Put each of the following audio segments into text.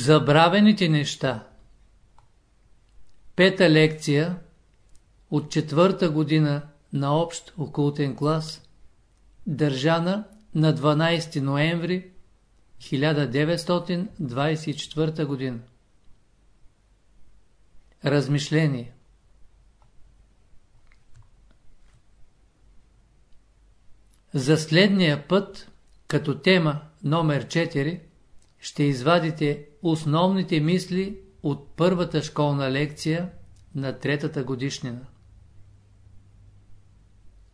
Забравените неща Пета лекция от четвърта година на общ окултен клас, държана на 12 ноември 1924 година. Размишление За следния път, като тема номер 4, ще извадите основните мисли от първата школна лекция на третата годишнина.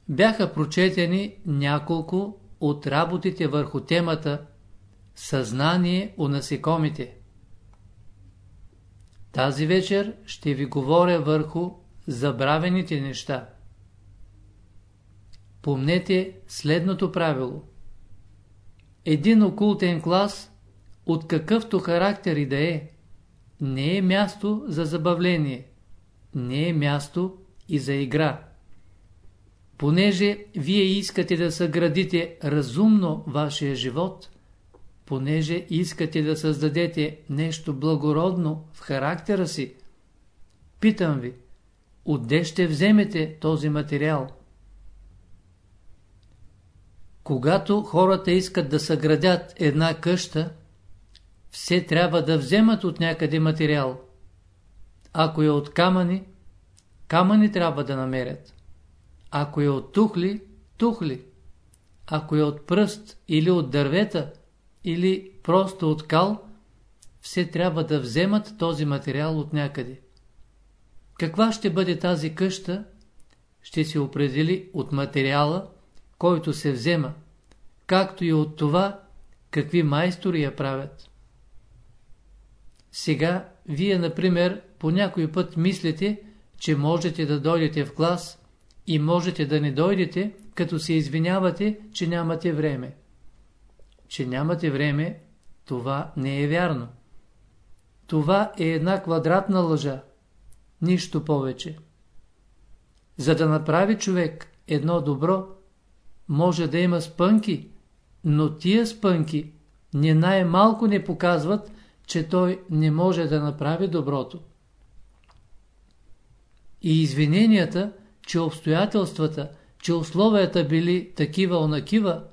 Бяха прочетени няколко от работите върху темата Съзнание у насекомите. Тази вечер ще ви говоря върху забравените неща. Помнете следното правило. Един окултен клас, от какъвто характер и да е, не е място за забавление, не е място и за игра. Понеже вие искате да съградите разумно вашия живот, понеже искате да създадете нещо благородно в характера си, питам ви, отде ще вземете този материал? Когато хората искат да съградят една къща, все трябва да вземат от някъде материал. Ако е от камъни, камъни трябва да намерят. Ако е от тухли, тухли. Ако е от пръст или от дървета, или просто от кал, все трябва да вземат този материал от някъде. Каква ще бъде тази къща, ще се определи от материала, който се взема, както и от това, какви майстори я правят. Сега, вие, например, по някой път мислите, че можете да дойдете в клас и можете да не дойдете, като се извинявате, че нямате време. Че нямате време, това не е вярно. Това е една квадратна лъжа. Нищо повече. За да направи човек едно добро, може да има спънки, но тия спънки не най-малко не показват, че той не може да направи доброто. И извиненията, че обстоятелствата, че условията били такива-онакива,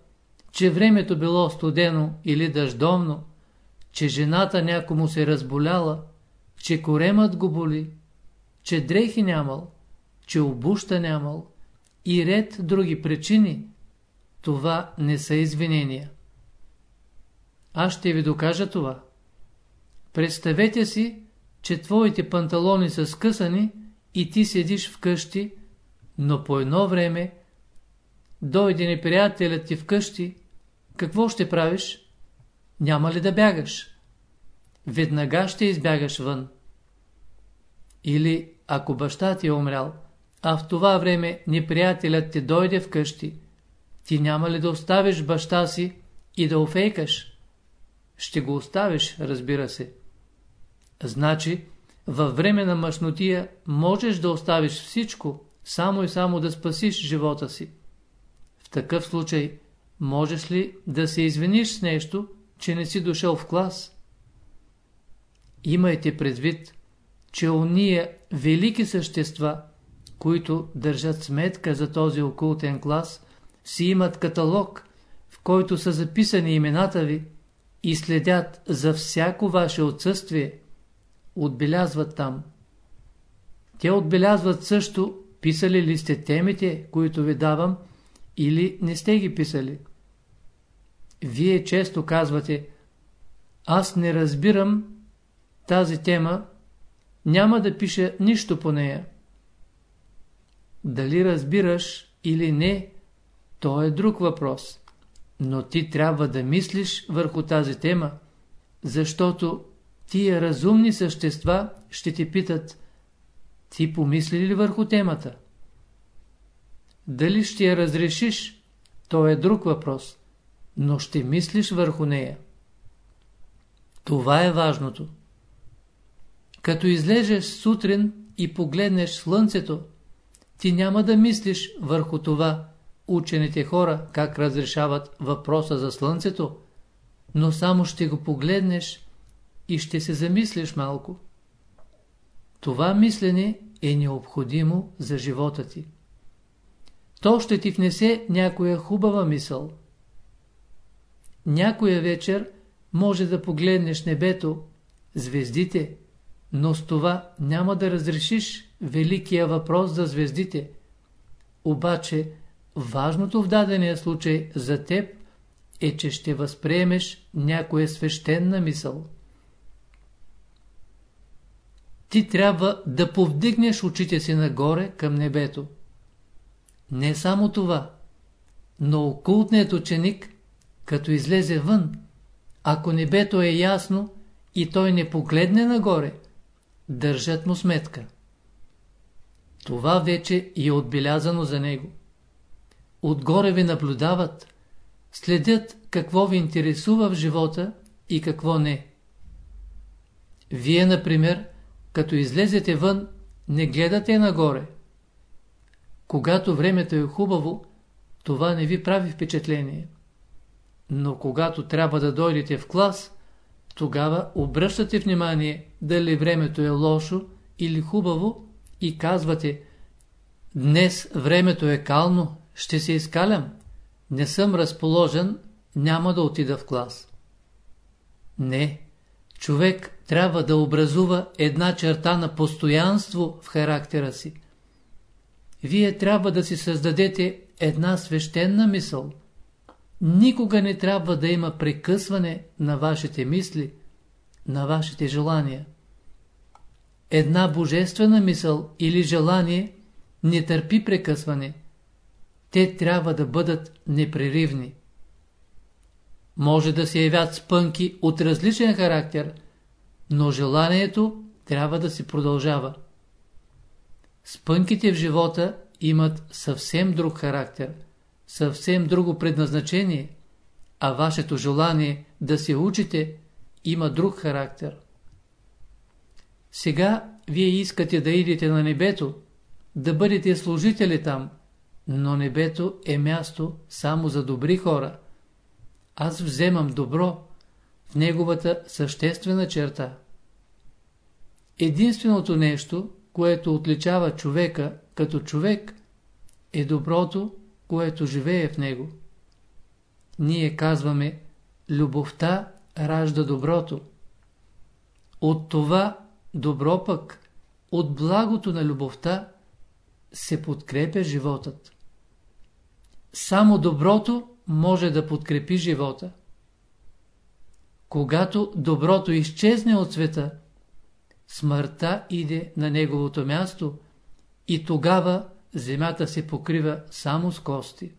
че времето било студено или дъждовно, че жената някому се разболяла, че коремът го боли, че дрехи нямал, че обуща нямал и ред други причини, това не са извинения. Аз ще ви докажа това. Представете си, че твоите панталони са скъсани и ти седиш вкъщи, но по едно време дойде неприятелят ти вкъщи, какво ще правиш? Няма ли да бягаш? Веднага ще избягаш вън. Или ако баща ти е умрял, а в това време неприятелят ти дойде вкъщи, ти няма ли да оставиш баща си и да офейкаш? Ще го оставиш, разбира се. Значи, във време на мъжнотия можеш да оставиш всичко, само и само да спасиш живота си. В такъв случай, можеш ли да се извиниш с нещо, че не си дошъл в клас? Имайте предвид, че уния велики същества, които държат сметка за този окултен клас, си имат каталог, в който са записани имената ви и следят за всяко ваше отсъствие, отбелязват там. Те отбелязват също, писали ли сте темите, които ви давам, или не сте ги писали. Вие често казвате, аз не разбирам тази тема, няма да пиша нищо по нея. Дали разбираш или не, то е друг въпрос. Но ти трябва да мислиш върху тази тема, защото тия разумни същества ще ти питат, ти помисли ли върху темата? Дали ще я разрешиш, то е друг въпрос, но ще мислиш върху нея. Това е важното. Като излезеш сутрин и погледнеш слънцето, ти няма да мислиш върху това, учените хора как разрешават въпроса за слънцето, но само ще го погледнеш и ще се замислиш малко. Това мислене е необходимо за живота ти. То ще ти внесе някоя хубава мисъл. Някоя вечер може да погледнеш небето, звездите, но с това няма да разрешиш великия въпрос за звездите. Обаче, важното в дадения случай за теб е, че ще възприемеш някоя свещена мисъл. Ти трябва да повдигнеш очите си нагоре към небето. Не само това, но окултният ученик, като излезе вън, ако небето е ясно и той не погледне нагоре, държат му сметка. Това вече е отбелязано за него. Отгоре ви наблюдават, следят какво ви интересува в живота и какво не. Вие, например, като излезете вън, не гледате нагоре. Когато времето е хубаво, това не ви прави впечатление. Но когато трябва да дойдете в клас, тогава обръщате внимание дали времето е лошо или хубаво и казвате Днес времето е кално, ще се изкалям. Не съм разположен, няма да отида в клас. Не, човек трябва да образува една черта на постоянство в характера си. Вие трябва да си създадете една свещена мисъл. Никога не трябва да има прекъсване на вашите мисли, на вашите желания. Една божествена мисъл или желание не търпи прекъсване. Те трябва да бъдат непреривни. Може да се явят спънки от различен характер, но желанието трябва да се продължава. Спънките в живота имат съвсем друг характер, съвсем друго предназначение, а вашето желание да се учите има друг характер. Сега вие искате да идете на небето, да бъдете служители там, но небето е място само за добри хора. Аз вземам добро в неговата съществена черта. Единственото нещо, което отличава човека като човек, е доброто, което живее в него. Ние казваме, любовта ражда доброто. От това добро пък, от благото на любовта, се подкрепя животът. Само доброто може да подкрепи живота. Когато доброто изчезне от света, смъртта иде на неговото място и тогава земята се покрива само с кости.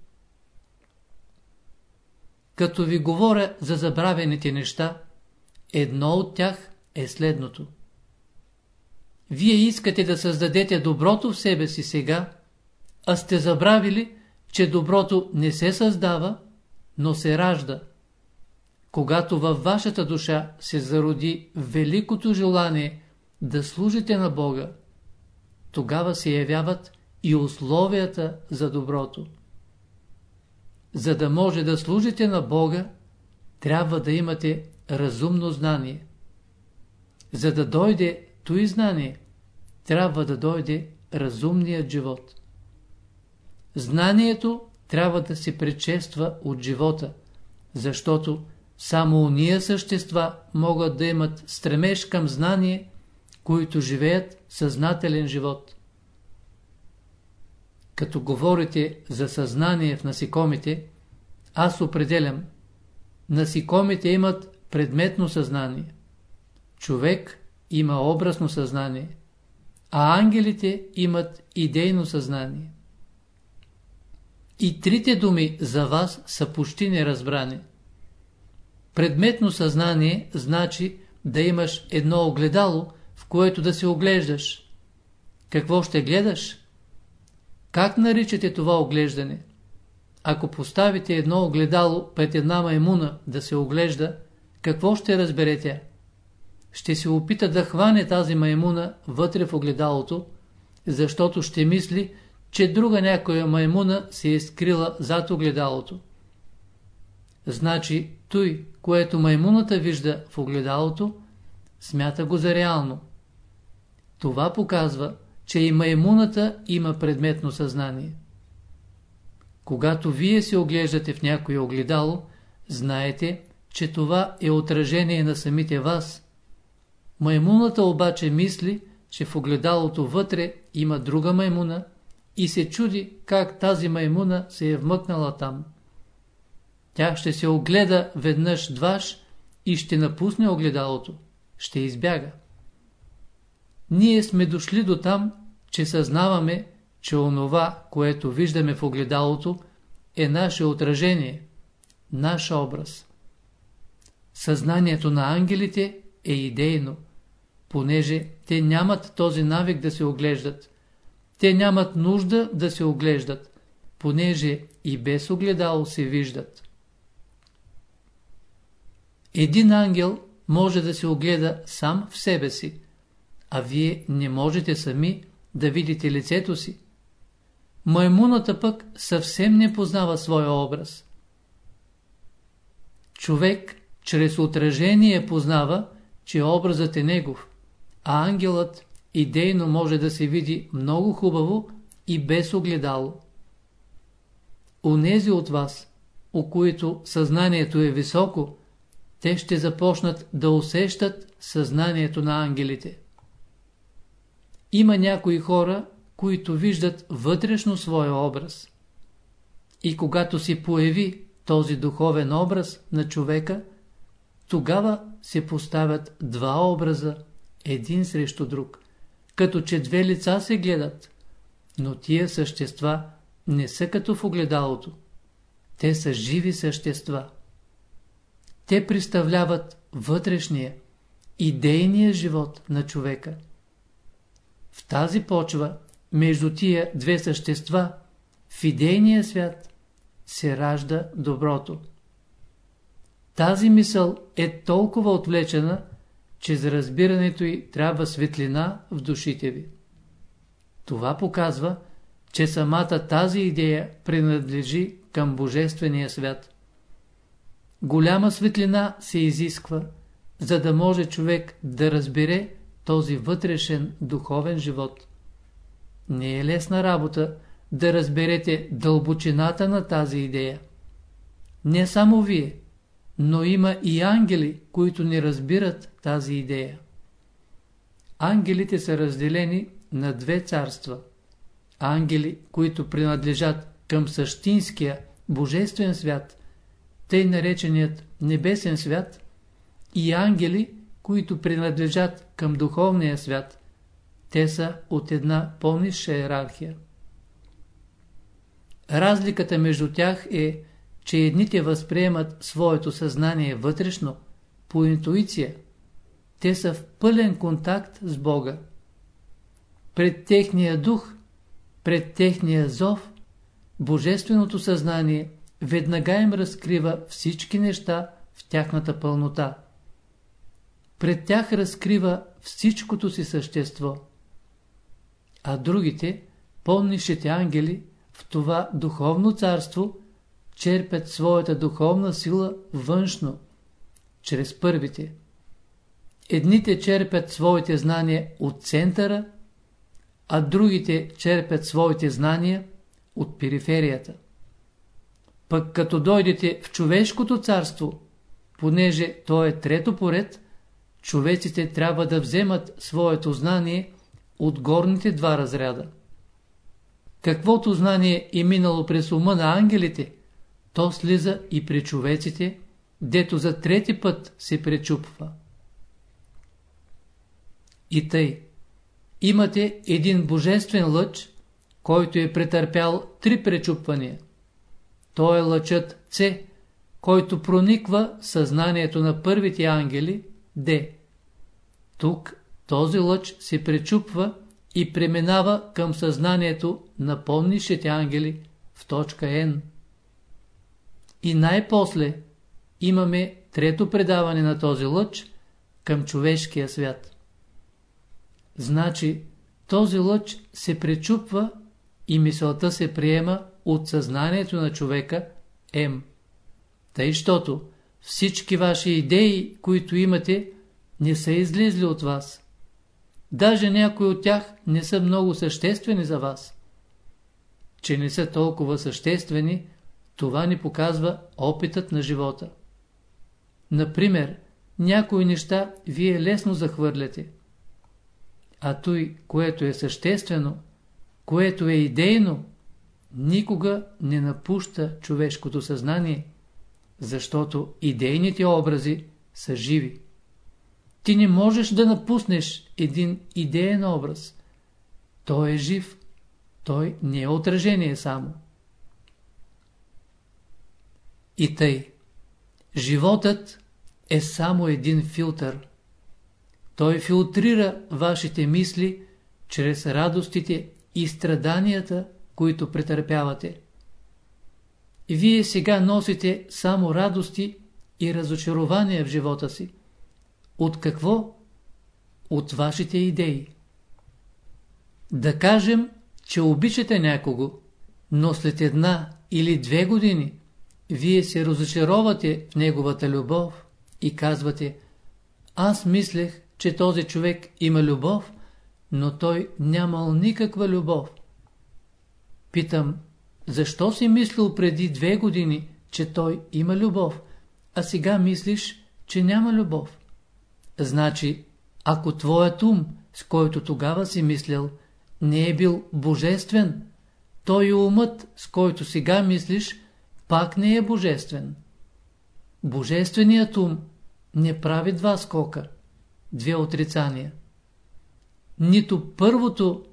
Като ви говоря за забравените неща, едно от тях е следното. Вие искате да създадете доброто в себе си сега, а сте забравили, че доброто не се създава, но се ражда. Когато във вашата душа се зароди великото желание да служите на Бога, тогава се явяват и условията за доброто. За да може да служите на Бога, трябва да имате разумно знание. За да дойде той знание, трябва да дойде разумният живот. Знанието трябва да се предшества от живота, защото само уния същества могат да имат стремеж към знание, които живеят съзнателен живот. Като говорите за съзнание в насекомите, аз определям. Насекомите имат предметно съзнание. Човек има образно съзнание, а ангелите имат идейно съзнание. И трите думи за вас са почти неразбрани. Предметно съзнание значи да имаш едно огледало, в което да се оглеждаш. Какво ще гледаш? Как наричате това оглеждане? Ако поставите едно огледало пред една маймуна да се оглежда, какво ще разберете? Ще се опита да хване тази маймуна вътре в огледалото, защото ще мисли, че друга някоя маймуна се е скрила зад огледалото. Значи, той, което маймуната вижда в огледалото, смята го за реално. Това показва, че и маймуната има предметно съзнание. Когато вие се оглеждате в някое огледало, знаете, че това е отражение на самите вас. Маймуната обаче мисли, че в огледалото вътре има друга маймуна и се чуди как тази маймуна се е вмъкнала там. Тя ще се огледа веднъж-дваш и ще напусне огледалото, ще избяга. Ние сме дошли до там, че съзнаваме, че онова, което виждаме в огледалото, е наше отражение, наш образ. Съзнанието на ангелите е идейно, понеже те нямат този навик да се оглеждат. Те нямат нужда да се оглеждат, понеже и без огледало се виждат. Един ангел може да се огледа сам в себе си, а вие не можете сами да видите лицето си. Маймуната пък съвсем не познава своя образ. Човек чрез отражение познава, че образът е негов, а ангелът идейно може да се види много хубаво и без огледало. Онези от вас, у които съзнанието е високо, те ще започнат да усещат съзнанието на ангелите. Има някои хора, които виждат вътрешно своя образ. И когато си появи този духовен образ на човека, тогава се поставят два образа, един срещу друг, като че две лица се гледат, но тия същества не са като в огледалото. Те са живи същества. Те представляват вътрешния, идейния живот на човека. В тази почва, между тия две същества, в идейния свят, се ражда доброто. Тази мисъл е толкова отвлечена, че за разбирането й трябва светлина в душите ви. Това показва, че самата тази идея принадлежи към Божествения свят. Голяма светлина се изисква, за да може човек да разбере този вътрешен духовен живот. Не е лесна работа да разберете дълбочината на тази идея. Не само вие, но има и ангели, които не разбират тази идея. Ангелите са разделени на две царства. Ангели, които принадлежат към същинския, божествен свят, тъй нареченият небесен свят, и ангели, които принадлежат към духовния свят. Те са от една по-низша иерархия. Разликата между тях е, че едните възприемат своето съзнание вътрешно, по интуиция. Те са в пълен контакт с Бога. Пред техния дух, пред техния зов, Божественото съзнание веднага им разкрива всички неща в тяхната пълнота. Пред тях разкрива всичкото си същество. А другите, по-нишите ангели, в това духовно царство, черпят своята духовна сила външно, чрез първите. Едните черпят своите знания от центъра, а другите черпят своите знания от периферията. Пък като дойдете в човешкото царство, понеже то е трето поред, човеците трябва да вземат своето знание от горните два разряда. Каквото знание е минало през ума на ангелите, то слиза и при човеците, дето за трети път се пречупва. И тъй, имате един божествен лъч, който е претърпял три пречупвания. Той е лъчът С, който прониква съзнанието на първите ангели, Д. Тук този лъч се пречупва и преминава към съзнанието на помнишите ангели в точка Н. И най-после имаме трето предаване на този лъч към човешкия свят. Значи, този лъч се пречупва и мисълта се приема от съзнанието на човека М. Тъй, щото всички ваши идеи, които имате, не са излизли от вас. Даже някои от тях не са много съществени за вас. Че не са толкова съществени, това ни показва опитът на живота. Например, някои неща вие лесно захвърляте. А той, което е съществено, което е идейно, никога не напуща човешкото съзнание, защото идейните образи са живи. Ти не можеш да напуснеш един идеен образ. Той е жив. Той не е отражение само. И тъй. Животът е само един филтър. Той филтрира вашите мисли чрез радостите и страданията, които претърпявате. Вие сега носите само радости и разочарования в живота си. От какво? От вашите идеи. Да кажем, че обичате някого, но след една или две години вие се разочаровате в неговата любов и казвате Аз мислех, че този човек има любов, но той нямал никаква любов. Питам, защо си мислил преди две години, че той има любов, а сега мислиш, че няма любов? Значи, ако твоят ум, с който тогава си мислял, не е бил божествен, той умът, с който сега мислиш, пак не е божествен. Божественият ум не прави два скока, две отрицания. Нито първото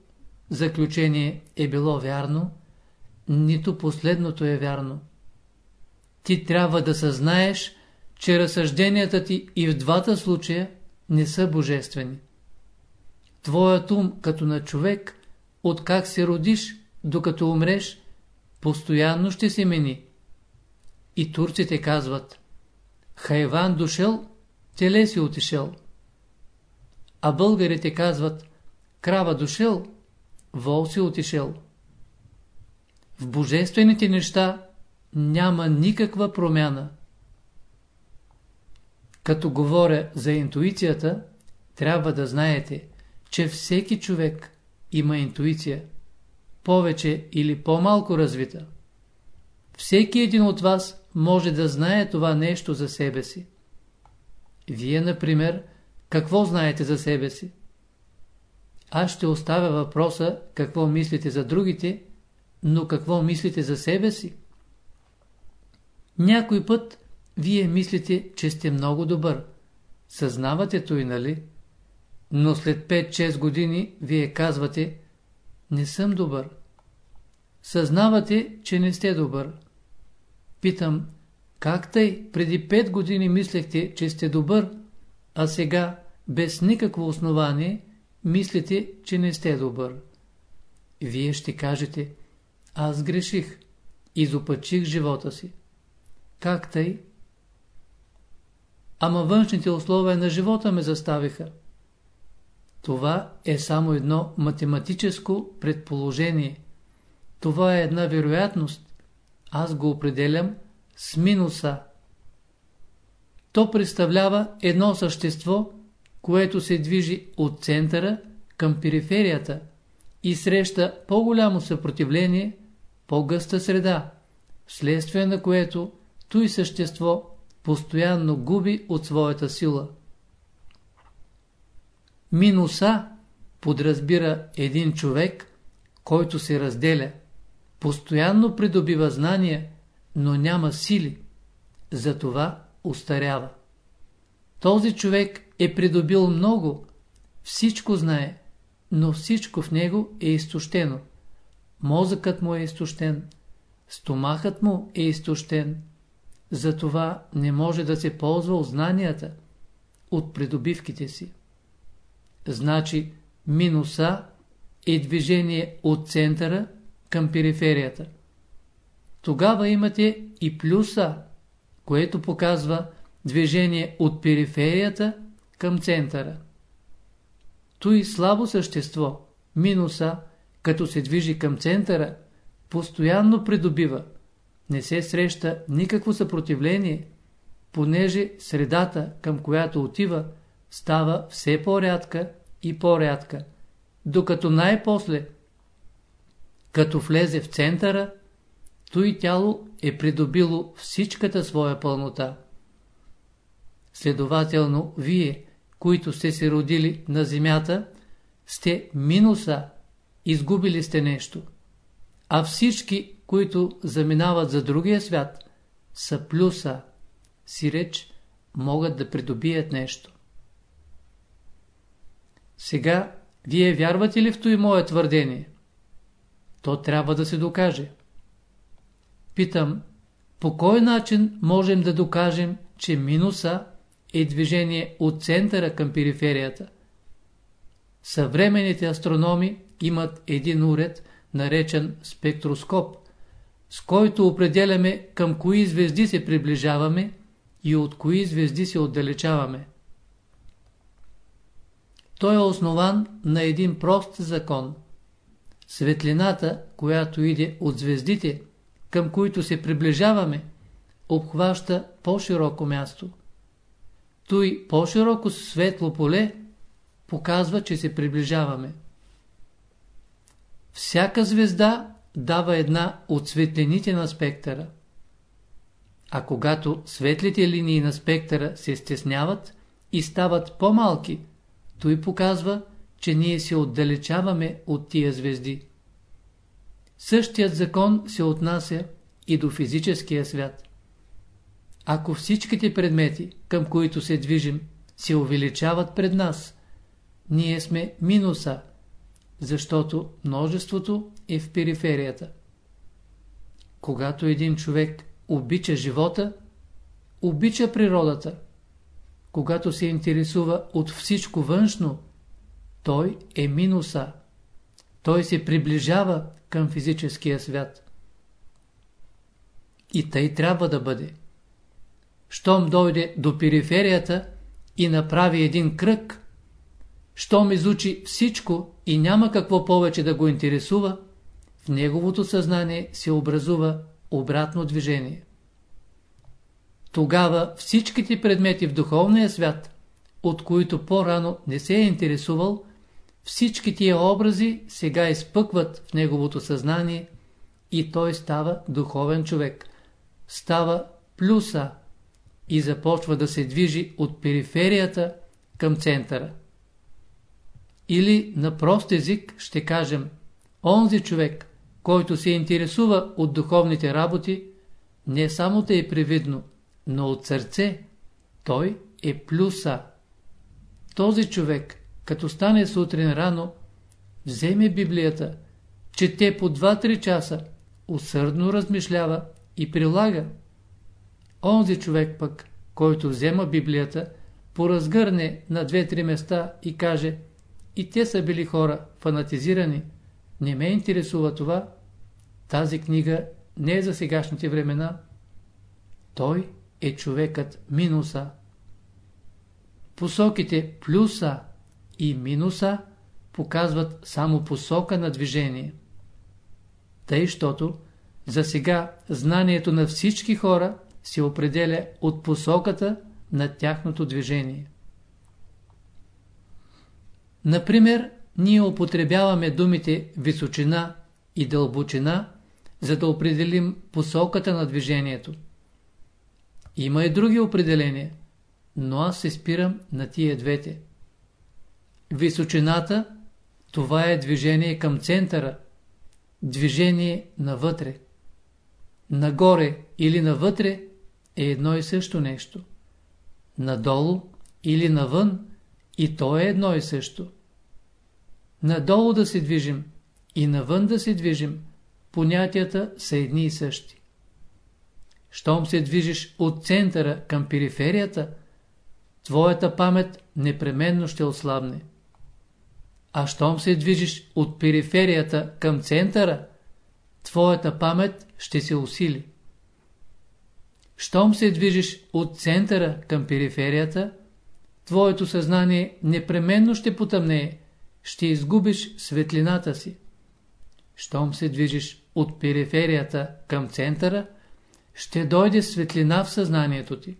заключение е било вярно, нито последното е вярно. Ти трябва да съзнаеш, че разсъжденията ти и в двата случая не са божествени. Твоят ум като на човек, от как се родиш, докато умреш, постоянно ще се мени. И турците казват, хайван дошъл, теле си отишъл. А българите казват, крава дошъл, вол си отишъл. В божествените неща няма никаква промяна. Като говоря за интуицията, трябва да знаете, че всеки човек има интуиция, повече или по-малко развита. Всеки един от вас може да знае това нещо за себе си. Вие, например, какво знаете за себе си? Аз ще оставя въпроса какво мислите за другите, но какво мислите за себе си? Някой път вие мислите, че сте много добър. Съзнавате то и нали? Но след 5-6 години вие казвате, не съм добър. Съзнавате, че не сте добър. Питам, как тъй преди 5 години мислехте, че сте добър, а сега, без никакво основание, мислите, че не сте добър? Вие ще кажете, аз греших, изопачих живота си. Как тъй? Ама външните условия на живота ме заставиха. Това е само едно математическо предположение. Това е една вероятност. Аз го определям с минуса. То представлява едно същество, което се движи от центъра към периферията и среща по-голямо съпротивление, по-гъста среда, вследствие на което той същество постоянно губи от своята сила. Минуса подразбира един човек, който се разделя, постоянно придобива знания, но няма сили, затова устарява. Този човек е придобил много, всичко знае, но всичко в него е изтощено. Мозъкът му е изтощен, стомахът му е изтощен, затова не може да се ползва от знанията, от придобивките си. Значи минуса е движение от центъра към периферията. Тогава имате и плюса, което показва движение от периферията към центъра. Той слабо същество, минуса, като се движи към центъра, постоянно придобива не се среща никакво съпротивление, понеже средата, към която отива, става все по-рядка и по-рядка, докато най-после, като влезе в центъра, той тяло е придобило всичката своя пълнота. Следователно, вие, които сте се родили на земята, сте минуса, изгубили сте нещо. А всички, които заминават за другия свят, са плюса, си реч, могат да придобият нещо. Сега, вие вярвате ли в той мое твърдение? То трябва да се докаже. Питам, по кой начин можем да докажем, че минуса е движение от центъра към периферията? Съвременните астрономи имат един уред, наречен спектроскоп, с който определяме към кои звезди се приближаваме и от кои звезди се отдалечаваме. Той е основан на един прост закон. Светлината, която иде от звездите, към които се приближаваме, обхваща по-широко място. Той по-широко светло поле показва, че се приближаваме. Всяка звезда дава една от светлините на спектъра. А когато светлите линии на спектъра се стесняват и стават по-малки, той показва, че ние се отдалечаваме от тия звезди. Същият закон се отнася и до физическия свят. Ако всичките предмети, към които се движим, се увеличават пред нас, ние сме минуса, защото множеството е в периферията. Когато един човек обича живота, обича природата, когато се интересува от всичко външно, той е минуса. Той се приближава към физическия свят. И тъй трябва да бъде. Щом дойде до периферията и направи един кръг, щом изучи всичко и няма какво повече да го интересува, в неговото съзнание се образува обратно движение. Тогава всичките предмети в духовния свят, от които по-рано не се е интересувал, всички тия образи сега изпъкват в неговото съзнание и той става духовен човек. Става плюса и започва да се движи от периферията към центъра. Или на прост език ще кажем, онзи човек, който се интересува от духовните работи, не само те е привидно, но от сърце той е плюса. Този човек, като стане сутрин рано, вземе Библията, чете по 2-3 часа, усърдно размишлява и прилага. Онзи човек пък, който взема Библията, поразгърне на 2-3 места и каже и те са били хора фанатизирани, не ме интересува това, тази книга не е за сегашните времена. Той е човекът минуса. Посоките плюса и минуса показват само посока на движение. Тъй, щото за сега знанието на всички хора се определя от посоката на тяхното движение. Например, ние употребяваме думите височина и дълбочина, за да определим посоката на движението. Има и други определения, но аз се спирам на тия двете. Височината – това е движение към центъра, движение навътре. Нагоре или навътре е едно и също нещо. Надолу или навън и то е едно и също. Надолу да се движим и навън да се движим, понятията са едни и същи. Щом се движиш от центъра към периферията, твоята памет непременно ще ослабне. А щом се движиш от периферията към центъра, твоята памет ще се усили. Щом се движиш от центъра към периферията, твоето съзнание непременно ще потъмнее, ще изгубиш светлината си. Щом се движиш от периферията към центъра, ще дойде светлина в съзнанието ти.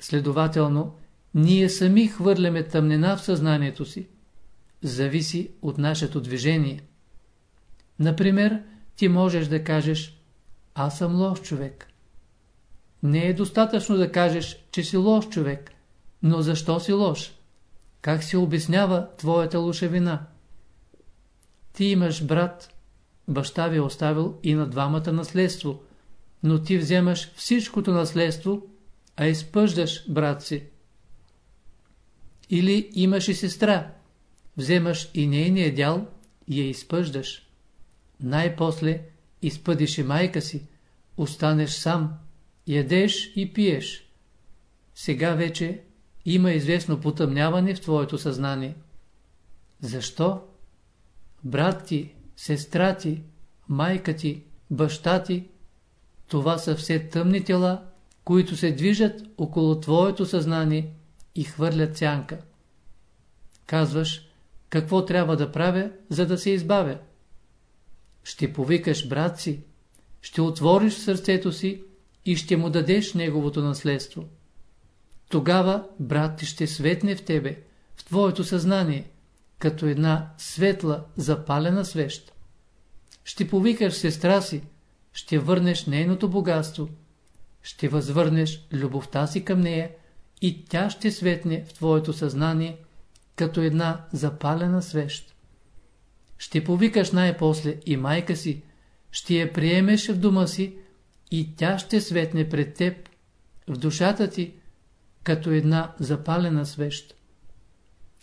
Следователно, ние сами хвърляме тъмнина в съзнанието си. Зависи от нашето движение. Например, ти можеш да кажеш Аз съм лош човек. Не е достатъчно да кажеш, че си лош човек. Но защо си лош? Как се обяснява твоята лошевина? Ти имаш брат, баща ви е оставил и на двамата наследство, но ти вземаш всичкото наследство, а изпъждаш брат си. Или имаш и сестра, вземаш и нейния дял и я изпъждаш. Най-после изпъдиш и майка си, останеш сам, ядеш и пиеш. Сега вече има известно потъмняване в твоето съзнание. Защо? Брат ти, сестра ти, майка ти, баща ти, това са все тъмни тела, които се движат около твоето съзнание и хвърлят сянка. Казваш, какво трябва да правя, за да се избавя? Ще повикаш брат си, ще отвориш сърцето си и ще му дадеш неговото наследство. Тогава брат ти ще светне в тебе, в твоето съзнание, като една светла, запалена свещ. Ще повикаш сестра си, ще върнеш нейното богатство, ще възвърнеш любовта си към нея и тя ще светне в твоето съзнание, като една запалена свещ. Ще повикаш най-после и майка си, ще я приемеш в дома си и тя ще светне пред теб, в душата ти, като една запалена свещ.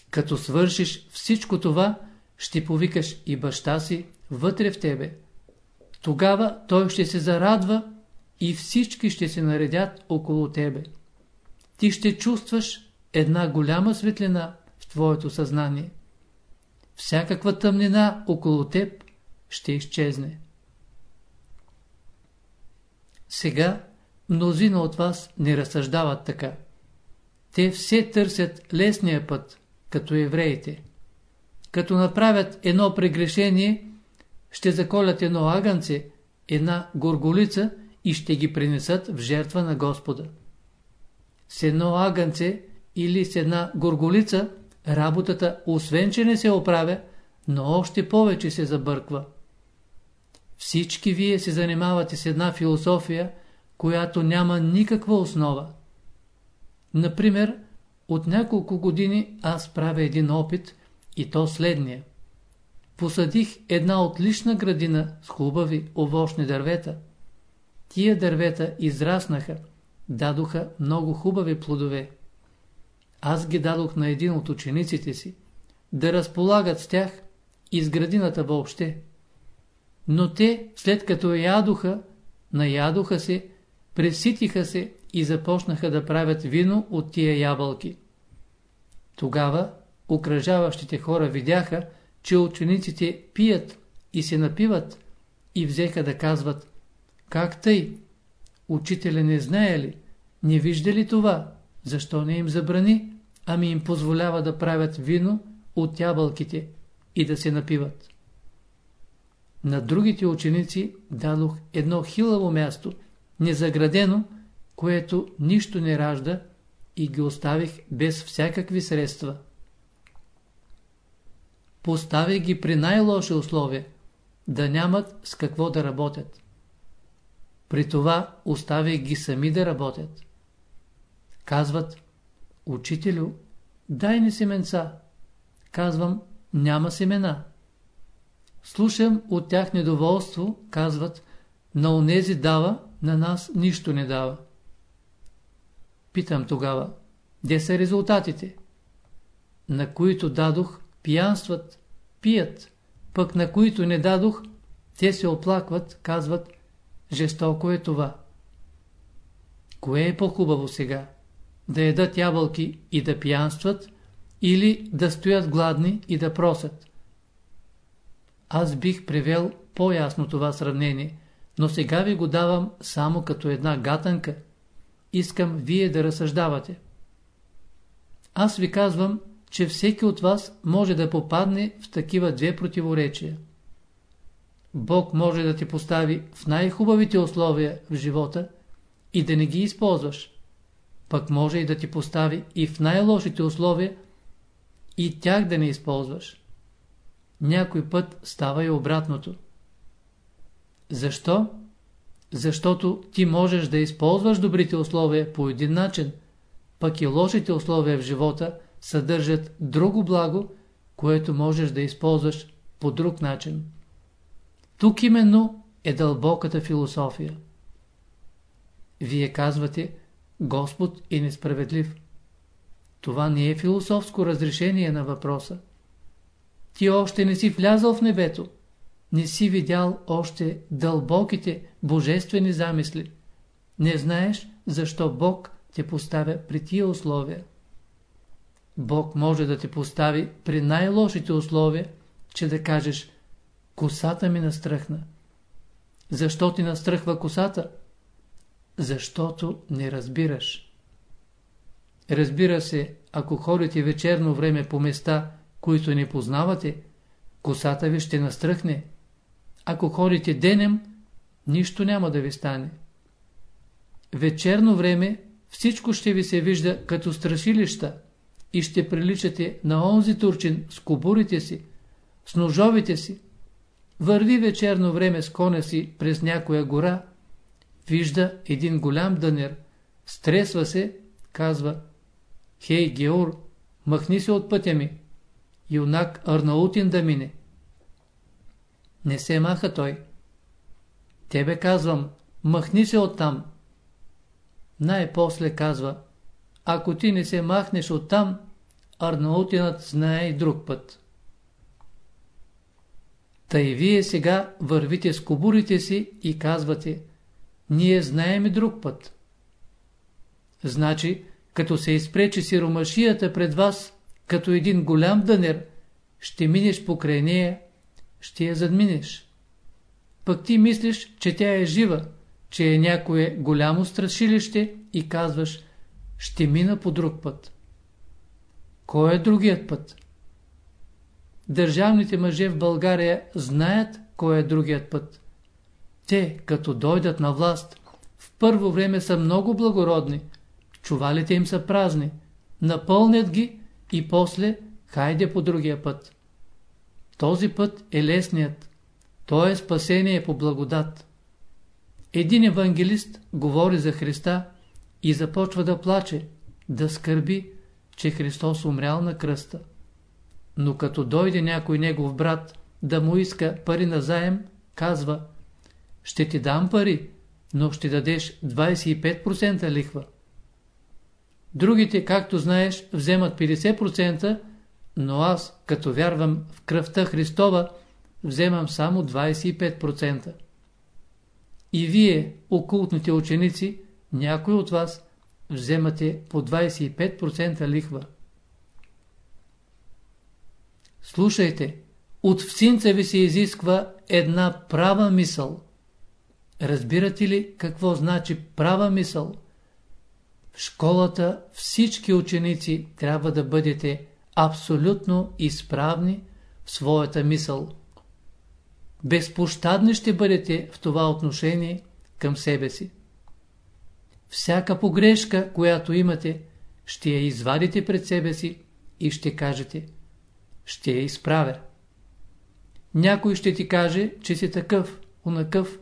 Като свършиш всичко това, ще повикаш и баща си вътре в тебе. Тогава той ще се зарадва и всички ще се наредят около тебе. Ти ще чувстваш една голяма светлина в твоето съзнание. Всякаква тъмнина около теб ще изчезне. Сега мнозина от вас не разсъждават така. Те все търсят лесния път, като евреите. Като направят едно прегрешение, ще заколят едно агънце, една горголица и ще ги принесат в жертва на Господа. С едно агънце или с една горголица работата освен, че не се оправя, но още повече се забърква. Всички вие се занимавате с една философия, която няма никаква основа. Например, от няколко години аз правя един опит и то следния. Посадих една отлична градина с хубави овощни дървета. Тия дървета израснаха, дадоха много хубави плодове. Аз ги дадох на един от учениците си, да разполагат с тях и с градината въобще. Но те, след като ядоха, наядоха се, преситиха се и започнаха да правят вино от тия ябълки. Тогава окръжаващите хора видяха, че учениците пият и се напиват и взеха да казват «Как тъй? Учителя не знае ли? Не вижда ли това? Защо не им забрани, ами им позволява да правят вино от ябълките и да се напиват?» На другите ученици дадох едно хилаво място, незаградено, което нищо не ражда и ги оставих без всякакви средства. Поставих ги при най-лоши условия, да нямат с какво да работят. При това оставих ги сами да работят. Казват, учителю, дай ни семенца. Казвам, няма семена. Слушам от тях недоволство, казват, на онези дава, на нас нищо не дава. Питам тогава, де са резултатите? На които дадох, пиянстват, пият, пък на които не дадох, те се оплакват, казват, жестоко е това. Кое е по-хубаво сега? Да едат ябълки и да пиянстват, или да стоят гладни и да просят? Аз бих превел по-ясно това сравнение, но сега ви го давам само като една гатанка. Искам вие да разсъждавате. Аз ви казвам, че всеки от вас може да попадне в такива две противоречия. Бог може да ти постави в най-хубавите условия в живота и да не ги използваш. пък може и да ти постави и в най-лошите условия и тях да не използваш. Някой път става и обратното. Защо? Защото ти можеш да използваш добрите условия по един начин, пък и лошите условия в живота съдържат друго благо, което можеш да използваш по друг начин. Тук именно е дълбоката философия. Вие казвате, Господ е несправедлив. Това не е философско разрешение на въпроса. Ти още не си влязал в небето. Не си видял още дълбоките божествени замисли. Не знаеш защо Бог те поставя при тия условия. Бог може да те постави при най-лошите условия, че да кажеш косата ми настръхна. Защо ти настръхва косата? Защото не разбираш. Разбира се, ако ходите вечерно време по места, които не познавате, косата ви ще настръхне. Ако ходите денем, нищо няма да ви стане. Вечерно време всичко ще ви се вижда като страшилища и ще приличате на онзи турчин с кобурите си, с ножовите си. Върви вечерно време с коня си през някоя гора, вижда един голям дънер, стресва се, казва Хей, Геор, махни се от пътя ми. Юнак Арнаутин да мине. Не се маха той. Тебе казвам, махни се оттам. Най-после казва, ако ти не се махнеш оттам, Арнаутинът знае и друг път. И вие сега вървите с кобурите си и казвате, ние знаем и друг път. Значи, като се изпречи сиромашията пред вас, като един голям дънер, ще минеш покрай нея, ще я задминеш. Пък ти мислиш, че тя е жива, че е някое голямо страшилище и казваш, ще мина по друг път. Кой е другият път? Държавните мъже в България знаят кой е другият път. Те, като дойдат на власт, в първо време са много благородни, чувалите им са празни, напълнят ги и после хайде по другия път. Този път е лесният, то е спасение по благодат. Един евангелист говори за Христа и започва да плаче, да скърби, че Христос умрял на кръста. Но като дойде някой негов брат да му иска пари на заем, казва Ще ти дам пари, но ще дадеш 25% лихва. Другите, както знаеш, вземат 50%, но аз, като вярвам в кръвта Христова, вземам само 25%. И вие, окултните ученици, някой от вас, вземате по 25% лихва. Слушайте, от всинца ви се изисква една права мисъл. Разбирате ли какво значи права мисъл? В школата всички ученици трябва да бъдете абсолютно изправни в своята мисъл. Безпощадни ще бъдете в това отношение към себе си. Всяка погрешка, която имате, ще я извадите пред себе си и ще кажете ще я изправя. Някой ще ти каже, че си такъв, онакъв.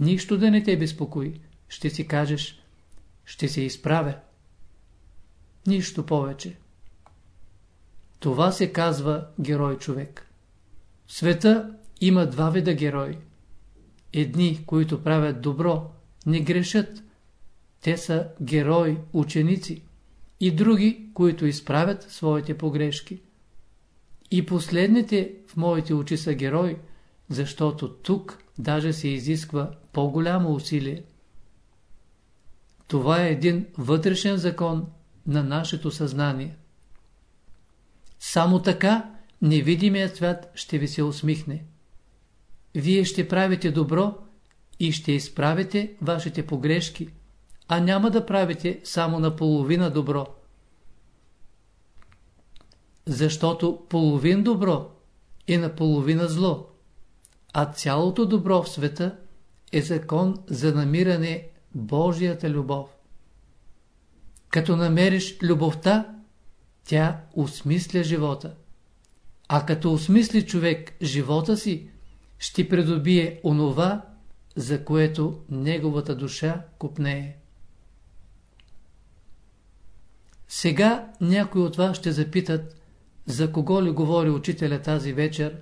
Нищо да не те безпокои. Ще си кажеш ще се изправя. Нищо повече. Това се казва герой човек. Света има два вида герои. Едни, които правят добро, не грешат. Те са герои, ученици. И други, които изправят своите погрешки. И последните в моите очи са герои, защото тук даже се изисква по-голямо усилие. Това е един вътрешен закон на нашето съзнание. Само така невидимият свят ще ви се усмихне. Вие ще правите добро и ще изправите вашите погрешки, а няма да правите само наполовина добро. Защото половин добро е наполовина зло, а цялото добро в света е закон за намиране Божията любов. Като намериш любовта, тя осмисля живота. А като осмисли човек живота си, ще придобие онова, за което неговата душа купнее. Сега някои от вас ще запитат, за кого ли говори учителя тази вечер?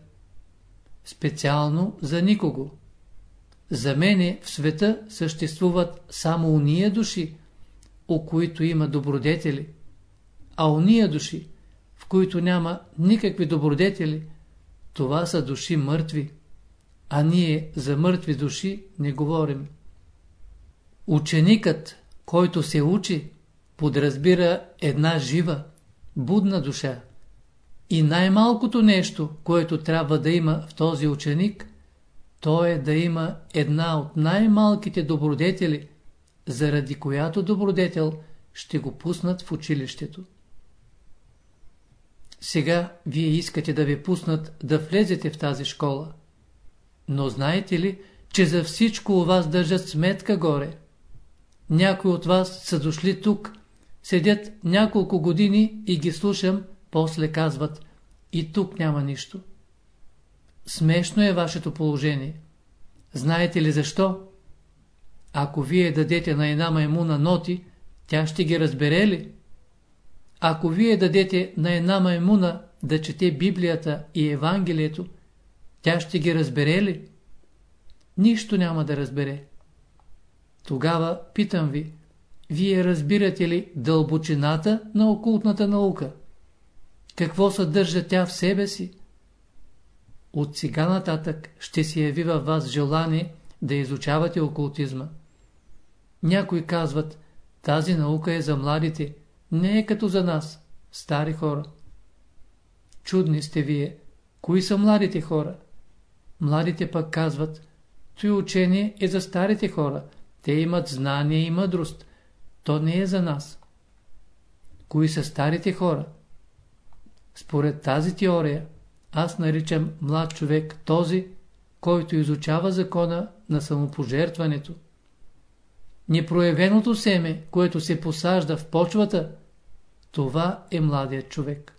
Специално за никого. За мене в света съществуват само уния души, у които има добродетели, а уния души, в които няма никакви добродетели, това са души мъртви, а ние за мъртви души не говорим. Ученикът, който се учи, подразбира една жива, будна душа. И най-малкото нещо, което трябва да има в този ученик, то е да има една от най-малките добродетели, заради която добродетел ще го пуснат в училището. Сега вие искате да ви пуснат да влезете в тази школа. Но знаете ли, че за всичко у вас държат сметка горе? Някои от вас са дошли тук, седят няколко години и ги слушам, после казват, и тук няма нищо. Смешно е вашето положение. Знаете ли защо? Ако вие дадете на една маймуна ноти, тя ще ги разбере ли? Ако вие дадете на една маймуна да чете Библията и Евангелието, тя ще ги разбере ли? Нищо няма да разбере. Тогава питам ви, вие разбирате ли дълбочината на окултната наука? Какво съдържа тя в себе си? От сега нататък ще се яви във вас желание да изучавате окултизма. Някои казват, тази наука е за младите, не е като за нас, стари хора. Чудни сте вие. Кои са младите хора? Младите пък казват, той учение е за старите хора. Те имат знание и мъдрост. То не е за нас. Кои са старите хора? Според тази теория, аз наричам млад човек този, който изучава закона на самопожертването. Непроявеното семе, което се посажда в почвата, това е младият човек.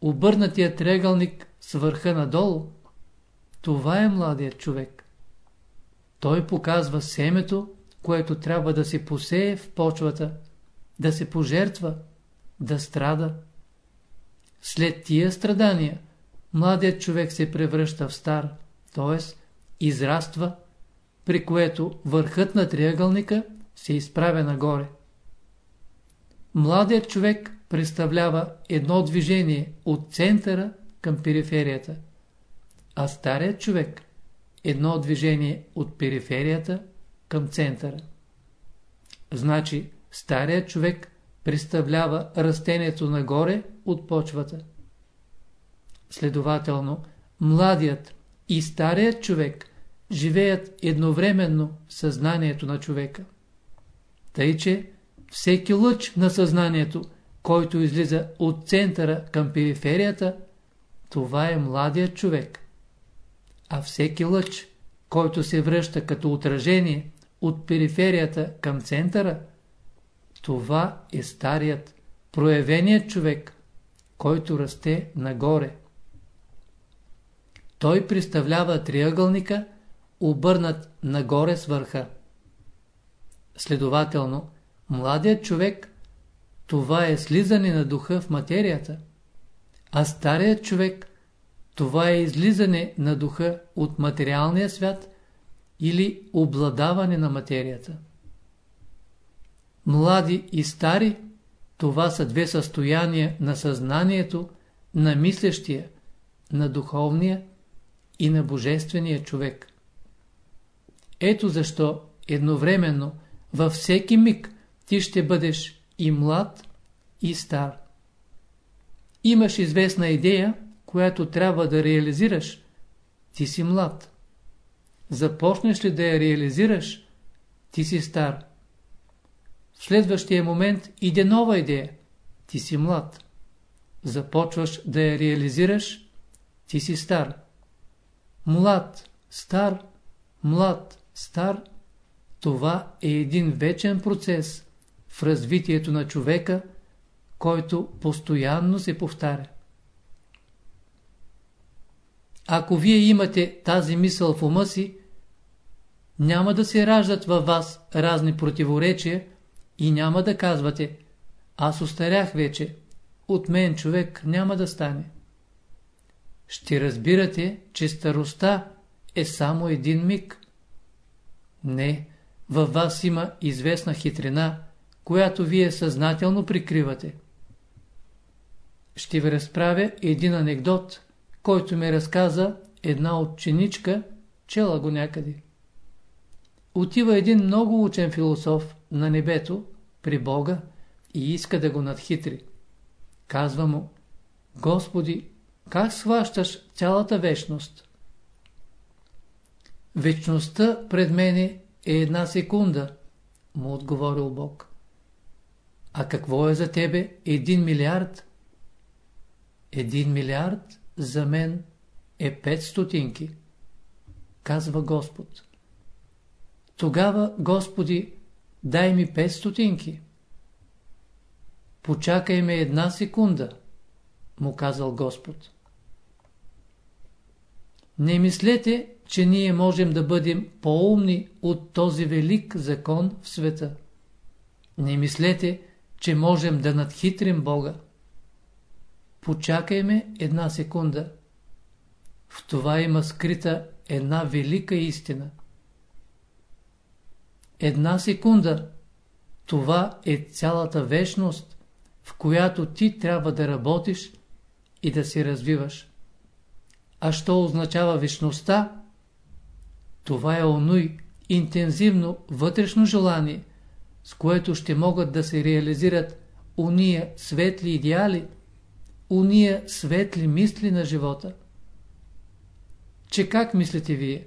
Обърнатият триъгълник с върха надолу, това е младият човек. Той показва семето, което трябва да се посее в почвата, да се пожертва, да страда. След тия страдания, младият човек се превръща в стар, т.е. израства, при което върхът на триъгълника се изправя нагоре. Младият човек представлява едно движение от центъра към периферията, а старият човек едно движение от периферията към центъра. Значи, старият човек представлява растението нагоре от почвата. Следователно, младият и старият човек живеят едновременно в съзнанието на човека. Тъй, че всеки лъч на съзнанието, който излиза от центъра към периферията, това е младият човек. А всеки лъч, който се връща като отражение от периферията към центъра, това е старият, проявеният човек, който расте нагоре. Той представлява триъгълника, обърнат нагоре с върха. Следователно, младият човек това е слизане на духа в материята, а старият човек това е излизане на духа от материалния свят или обладаване на материята. Млади и стари това са две състояния на съзнанието, на мислещия, на духовния и на божествения човек. Ето защо едновременно във всеки миг ти ще бъдеш и млад, и стар. Имаш известна идея, която трябва да реализираш. Ти си млад. Започнеш ли да я реализираш, ти си стар. В следващия момент иде нова идея. Ти си млад. Започваш да я реализираш, ти си стар. Млад, стар, млад, стар, това е един вечен процес, в развитието на човека, който постоянно се повтаря. Ако вие имате тази мисъл в ума си, няма да се раждат във вас разни противоречия и няма да казвате аз остарях вече, от мен човек няма да стане. Ще разбирате, че староста е само един миг. Не, във вас има известна хитрина, която вие съзнателно прикривате. Ще ви разправя един анекдот, който ми разказа една ученичка, чела го някъде. Отива един много учен философ на небето при Бога и иска да го надхитри. Казва му, Господи, как схващаш цялата вечност? Вечността пред мене е една секунда, му отговорил Бог. А какво е за тебе един милиард? Един милиард за мен е пет стотинки, казва Господ. Тогава, Господи, дай ми пет стотинки. Почакай ме една секунда, му казал Господ. Не мислете, че ние можем да бъдем по-умни от този велик закон в света. Не мислете, че можем да надхитрим Бога. Почакайме една секунда. В това има скрита една велика истина. Една секунда. Това е цялата вечност, в която ти трябва да работиш и да се развиваш. А що означава вечността? Това е онуй интензивно вътрешно желание, с което ще могат да се реализират уния светли идеали, уния светли мисли на живота. Че как мислите вие?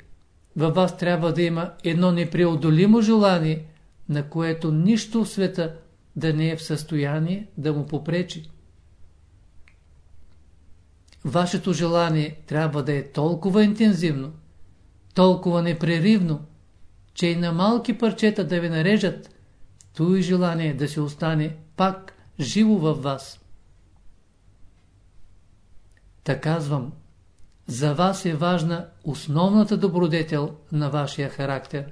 Във вас трябва да има едно непреодолимо желание, на което нищо в света да не е в състояние да му попречи. Вашето желание трябва да е толкова интензивно, толкова непреривно, че и на малки парчета да ви нарежат, и желание да се остане пак живо във вас. Та казвам, за вас е важна основната добродетел на вашия характер.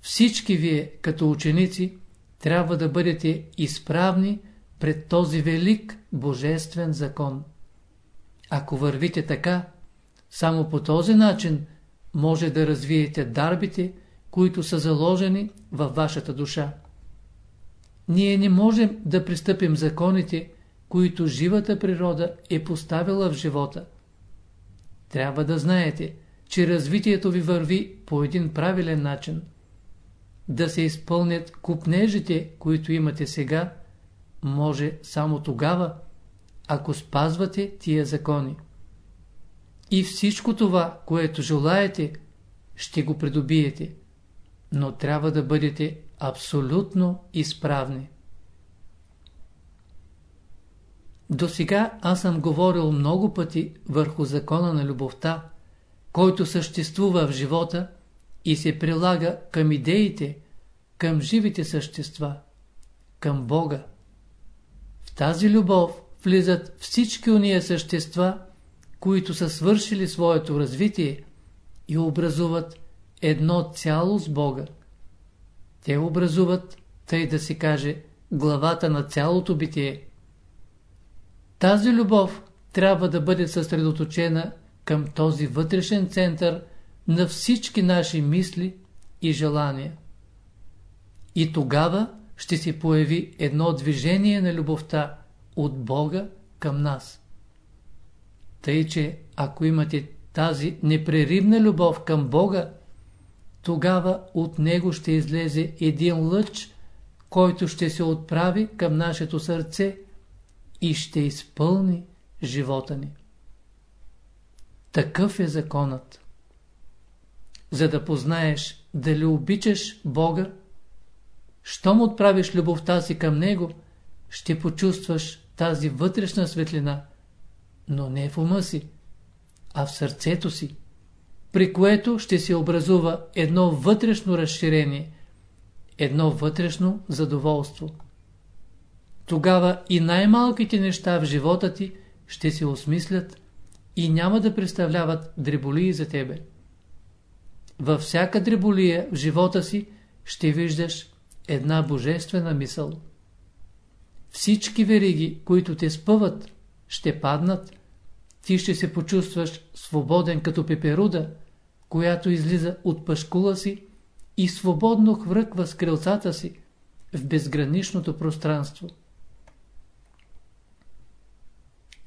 Всички вие, като ученици, трябва да бъдете изправни пред този велик божествен закон. Ако вървите така, само по този начин може да развиете дарбите, които са заложени във вашата душа. Ние не можем да пристъпим законите, които живата природа е поставила в живота. Трябва да знаете, че развитието ви върви по един правилен начин. Да се изпълнят купнежите, които имате сега, може само тогава, ако спазвате тия закони. И всичко това, което желаете, ще го придобиете, но трябва да бъдете абсолютно изправни. До сега аз съм говорил много пъти върху закона на любовта, който съществува в живота и се прилага към идеите, към живите същества, към Бога. В тази любов влизат всички уния същества, които са свършили своето развитие и образуват едно цяло с Бога. Те образуват, тъй да се каже, главата на цялото битие. Тази любов трябва да бъде съсредоточена към този вътрешен център на всички наши мисли и желания. И тогава ще се появи едно движение на любовта от Бога към нас. Тъй, че ако имате тази непреривна любов към Бога, тогава от Него ще излезе един лъч, който ще се отправи към нашето сърце и ще изпълни живота ни. Такъв е законът. За да познаеш дали обичаш Бога, щом отправиш любовта си към Него, ще почувстваш тази вътрешна светлина, но не в ума си, а в сърцето си, при което ще се образува едно вътрешно разширение, едно вътрешно задоволство. Тогава и най-малките неща в живота ти ще се осмислят и няма да представляват дреболии за тебе. Във всяка дреболия в живота си ще виждаш една божествена мисъл. Всички вериги, които те спъват, ще паднат. Ти ще се почувстваш свободен като пеперуда, която излиза от пашкула си и свободно хвърква с крилцата си в безграничното пространство.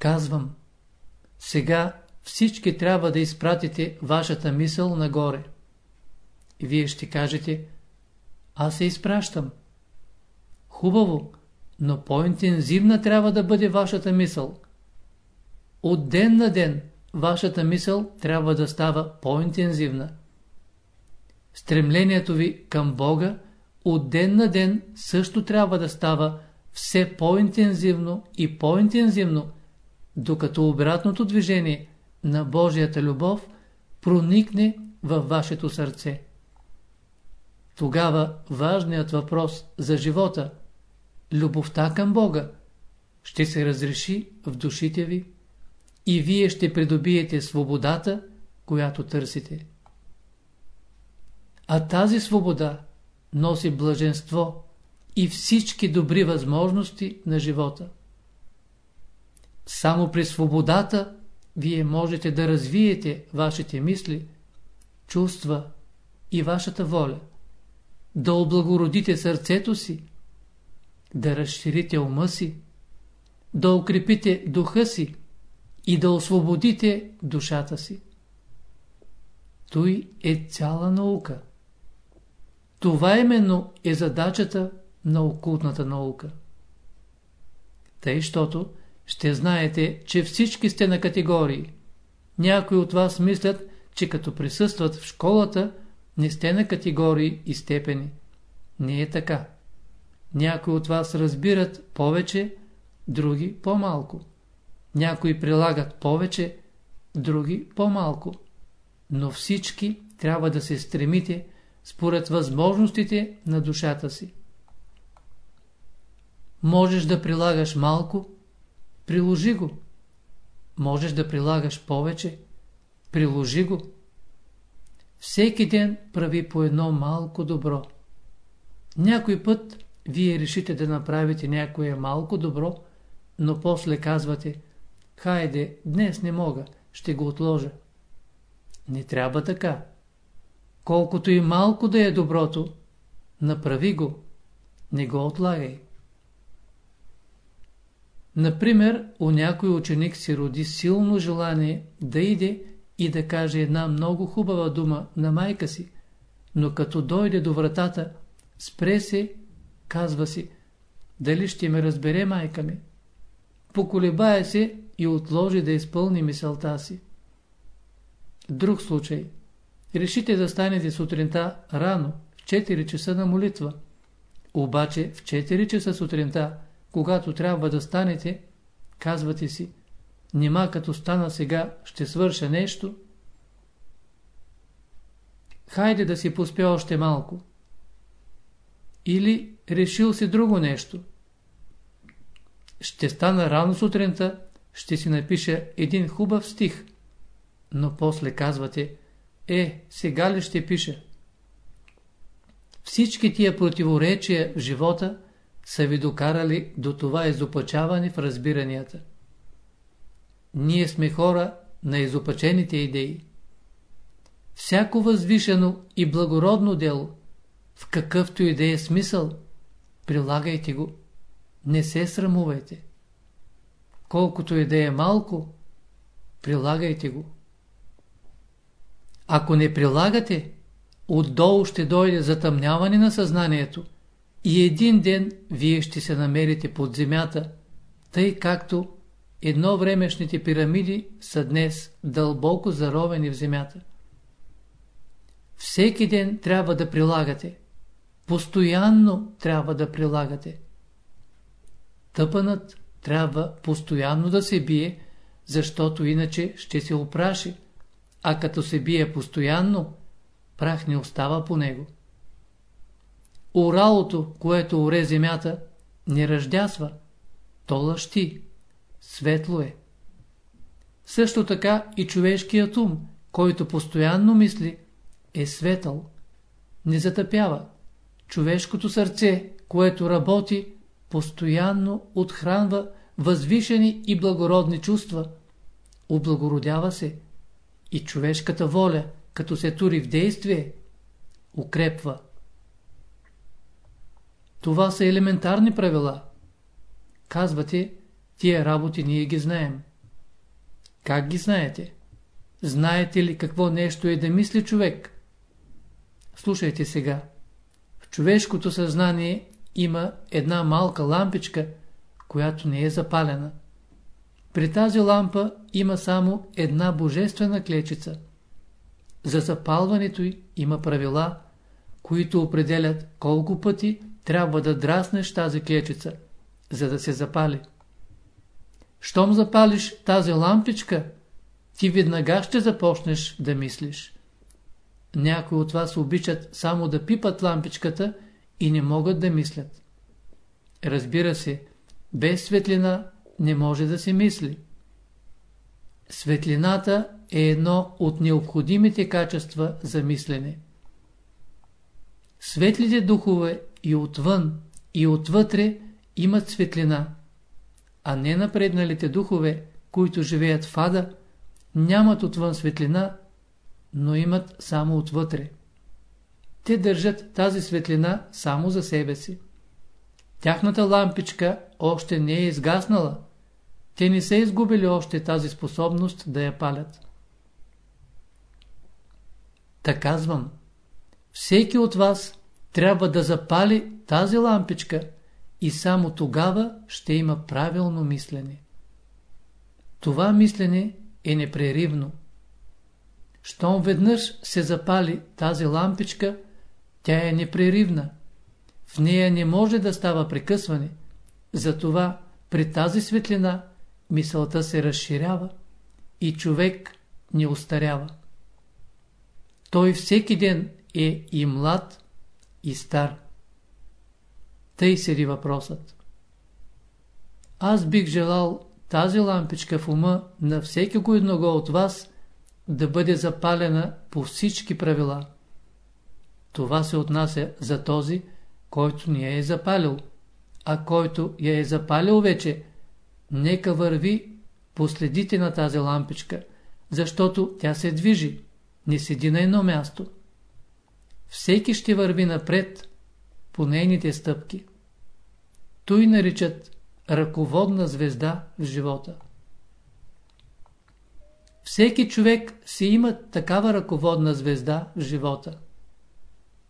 Казвам, сега всички трябва да изпратите вашата мисъл нагоре. И вие ще кажете, аз се изпращам. Хубаво, но по-интензивна трябва да бъде вашата мисъл. От ден на ден вашата мисъл трябва да става по-интензивна. Стремлението ви към Бога от ден на ден също трябва да става все по-интензивно и по-интензивно, докато обратното движение на Божията любов проникне във вашето сърце. Тогава важният въпрос за живота, любовта към Бога, ще се разреши в душите ви и вие ще придобиете свободата, която търсите. А тази свобода носи блаженство и всички добри възможности на живота. Само при свободата вие можете да развиете вашите мисли, чувства и вашата воля, да облагородите сърцето си, да разширите ума си, да укрепите духа си и да освободите душата си. Той е цяла наука. Това именно е задачата на окултната наука. Тъй, щото ще знаете, че всички сте на категории. Някои от вас мислят, че като присъстват в школата, не сте на категории и степени. Не е така. Някои от вас разбират повече, други по-малко. Някои прилагат повече, други по-малко. Но всички трябва да се стремите според възможностите на душата си. Можеш да прилагаш малко, приложи го. Можеш да прилагаш повече, приложи го. Всеки ден прави по едно малко добро. Някой път вие решите да направите някое малко добро, но после казвате, хайде, днес не мога, ще го отложа. Не трябва така. Колкото и малко да е доброто, направи го, не го отлагай. Например, у някой ученик си роди силно желание да иде и да каже една много хубава дума на майка си, но като дойде до вратата, спре се, казва си, дали ще ме разбере майка ми. Поколебае се и отложи да изпълни мисълта си. Друг случай. Решите да станете сутринта рано, в 4 часа на молитва. Обаче в 4 часа сутринта, когато трябва да станете, казвате си, Нима като стана сега, ще свърша нещо? Хайде да си поспя още малко. Или решил си друго нещо. Ще стана рано сутринта, ще си напиша един хубав стих. Но после казвате, е, сега ли ще пиша? Всички тия противоречия в живота са ви докарали до това изопачаване в разбиранията. Ние сме хора на изопачените идеи. Всяко възвишено и благородно дело, в какъвто и да е смисъл, прилагайте го. Не се срамувайте. Колкото и да е малко, прилагайте го. Ако не прилагате, отдолу ще дойде затъмняване на съзнанието и един ден вие ще се намерите под земята, тъй както Едно времешните пирамиди са днес дълбоко заровени в земята. Всеки ден трябва да прилагате. Постоянно трябва да прилагате. Тъпанът трябва постоянно да се бие, защото иначе ще се опраши, а като се бие постоянно, прах не остава по него. Оралото, което оре земята, не ръждясва. То лъщи. Светло е. Също така и човешкият ум, който постоянно мисли, е светъл. Не затъпява. Човешкото сърце, което работи, постоянно отхранва възвишени и благородни чувства. Облагородява се. И човешката воля, като се тури в действие, укрепва. Това са елементарни правила. Казвате, тия работи ние ги знаем. Как ги знаете? Знаете ли какво нещо е да мисли човек? Слушайте сега. В човешкото съзнание има една малка лампичка, която не е запалена. При тази лампа има само една божествена клечица. За запалването й има правила, които определят колко пъти трябва да драснеш тази клечица, за да се запали. Щом запалиш тази лампичка, ти веднага ще започнеш да мислиш. Някои от вас обичат само да пипат лампичката и не могат да мислят. Разбира се, без светлина не може да се мисли. Светлината е едно от необходимите качества за мислене. Светлите духове и отвън, и отвътре имат светлина, а не напредналите духове, които живеят в ада, нямат отвън светлина, но имат само отвътре. Те държат тази светлина само за себе си. Тяхната лампичка още не е изгаснала. Те не са изгубили още тази способност да я палят. Та казвам, всеки от вас трябва да запали тази лампичка и само тогава ще има правилно мислене. Това мислене е непреривно. Щом веднъж се запали тази лампичка, тя е непреривна. В нея не може да става прекъсване. Затова при тази светлина мисълта се разширява и човек не устарява. Той всеки ден е и млад, и стар. Тъй седи въпросът. Аз бих желал тази лампичка в ума на всеки го едного от вас да бъде запалена по всички правила. Това се отнася за този, който ни е запалил, а който я е запалил вече, нека върви по следите на тази лампичка, защото тя се движи, не седи на едно място. Всеки ще върви напред по нейните стъпки. Той наричат ръководна звезда в живота. Всеки човек си има такава ръководна звезда в живота.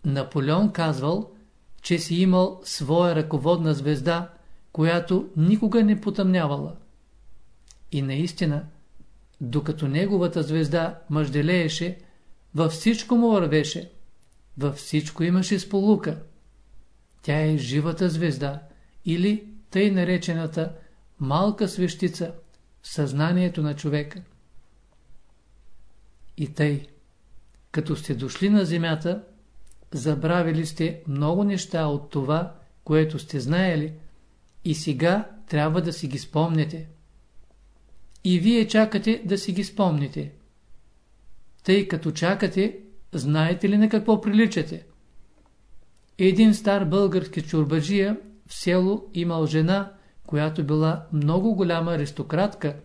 Наполеон казвал, че си имал своя ръководна звезда, която никога не потъмнявала. И наистина, докато неговата звезда мъжделееше, във всичко му вървеше, във всичко имаше сполука. Тя е живата звезда или тъй наречената малка свещица в съзнанието на човека. И тъй, като сте дошли на земята, забравили сте много неща от това, което сте знаели, и сега трябва да си ги спомнете. И вие чакате да си ги спомните. Тъй като чакате, знаете ли на какво приличате? Един стар български чурбаджия в село имал жена, която била много голяма аристократка,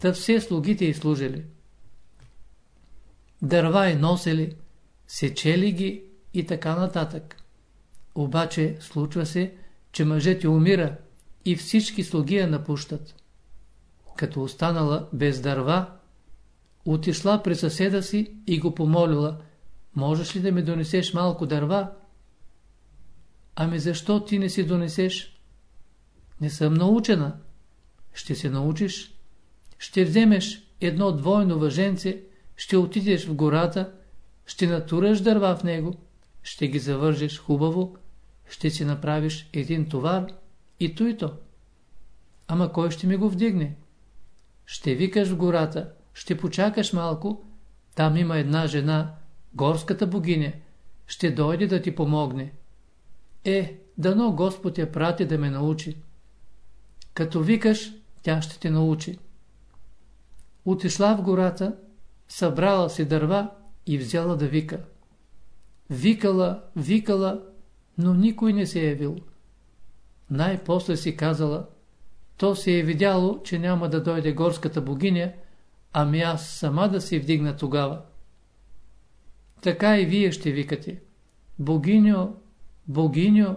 та все слугите й служили. Дърва и носили, сечели ги и така нататък. Обаче случва се, че мъжът ти умира и всички слуги я напущат. Като останала без дърва, отишла при съседа си и го помолила, можеш ли да ми донесеш малко дърва? Ами защо ти не си донесеш? Не съм научена. Ще се научиш. Ще вземеш едно двойно въженце, ще отидеш в гората, ще натураш дърва в него, ще ги завържеш хубаво, ще си направиш един товар и то и то. Ама кой ще ми го вдигне? Ще викаш в гората, ще почакаш малко, там има една жена, горската богиня, ще дойде да ти помогне. Е, дано Господ я прати да ме научи. Като викаш, тя ще те научи. Отишла в гората, събрала си дърва и взела да вика. Викала, викала, но никой не се е явил. Най-после си казала, то се е видяло, че няма да дойде горската богиня, ами аз сама да се вдигна тогава. Така и вие ще викате. Богиньо, богиньо,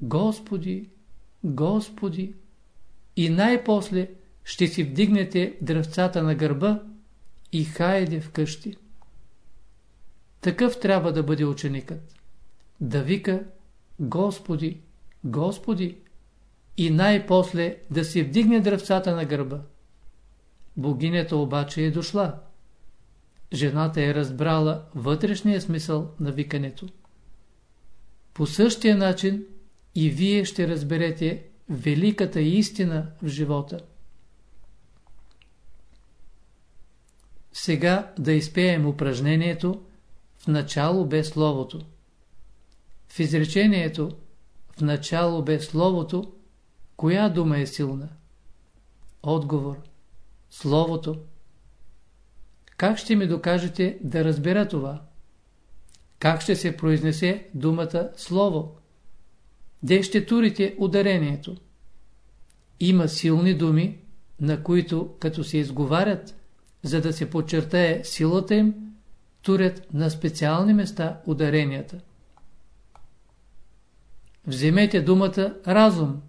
Господи, Господи. И най-после ще си вдигнете дръвцата на гърба и хайде вкъщи. Такъв трябва да бъде ученикът. Да вика Господи, Господи и най-после да си вдигне дръвцата на гърба. Богинята обаче е дошла. Жената е разбрала вътрешния смисъл на викането. По същия начин и вие ще разберете великата истина в живота. Сега да изпеем упражнението в начало без словото. В изречението в начало без словото, коя дума е силна? Отговор. Словото. Как ще ми докажете да разбера това? Как ще се произнесе думата слово? Де ще турите ударението? Има силни думи, на които, като се изговарят, за да се подчертае силата им, турят на специални места ударенията. Вземете думата разум,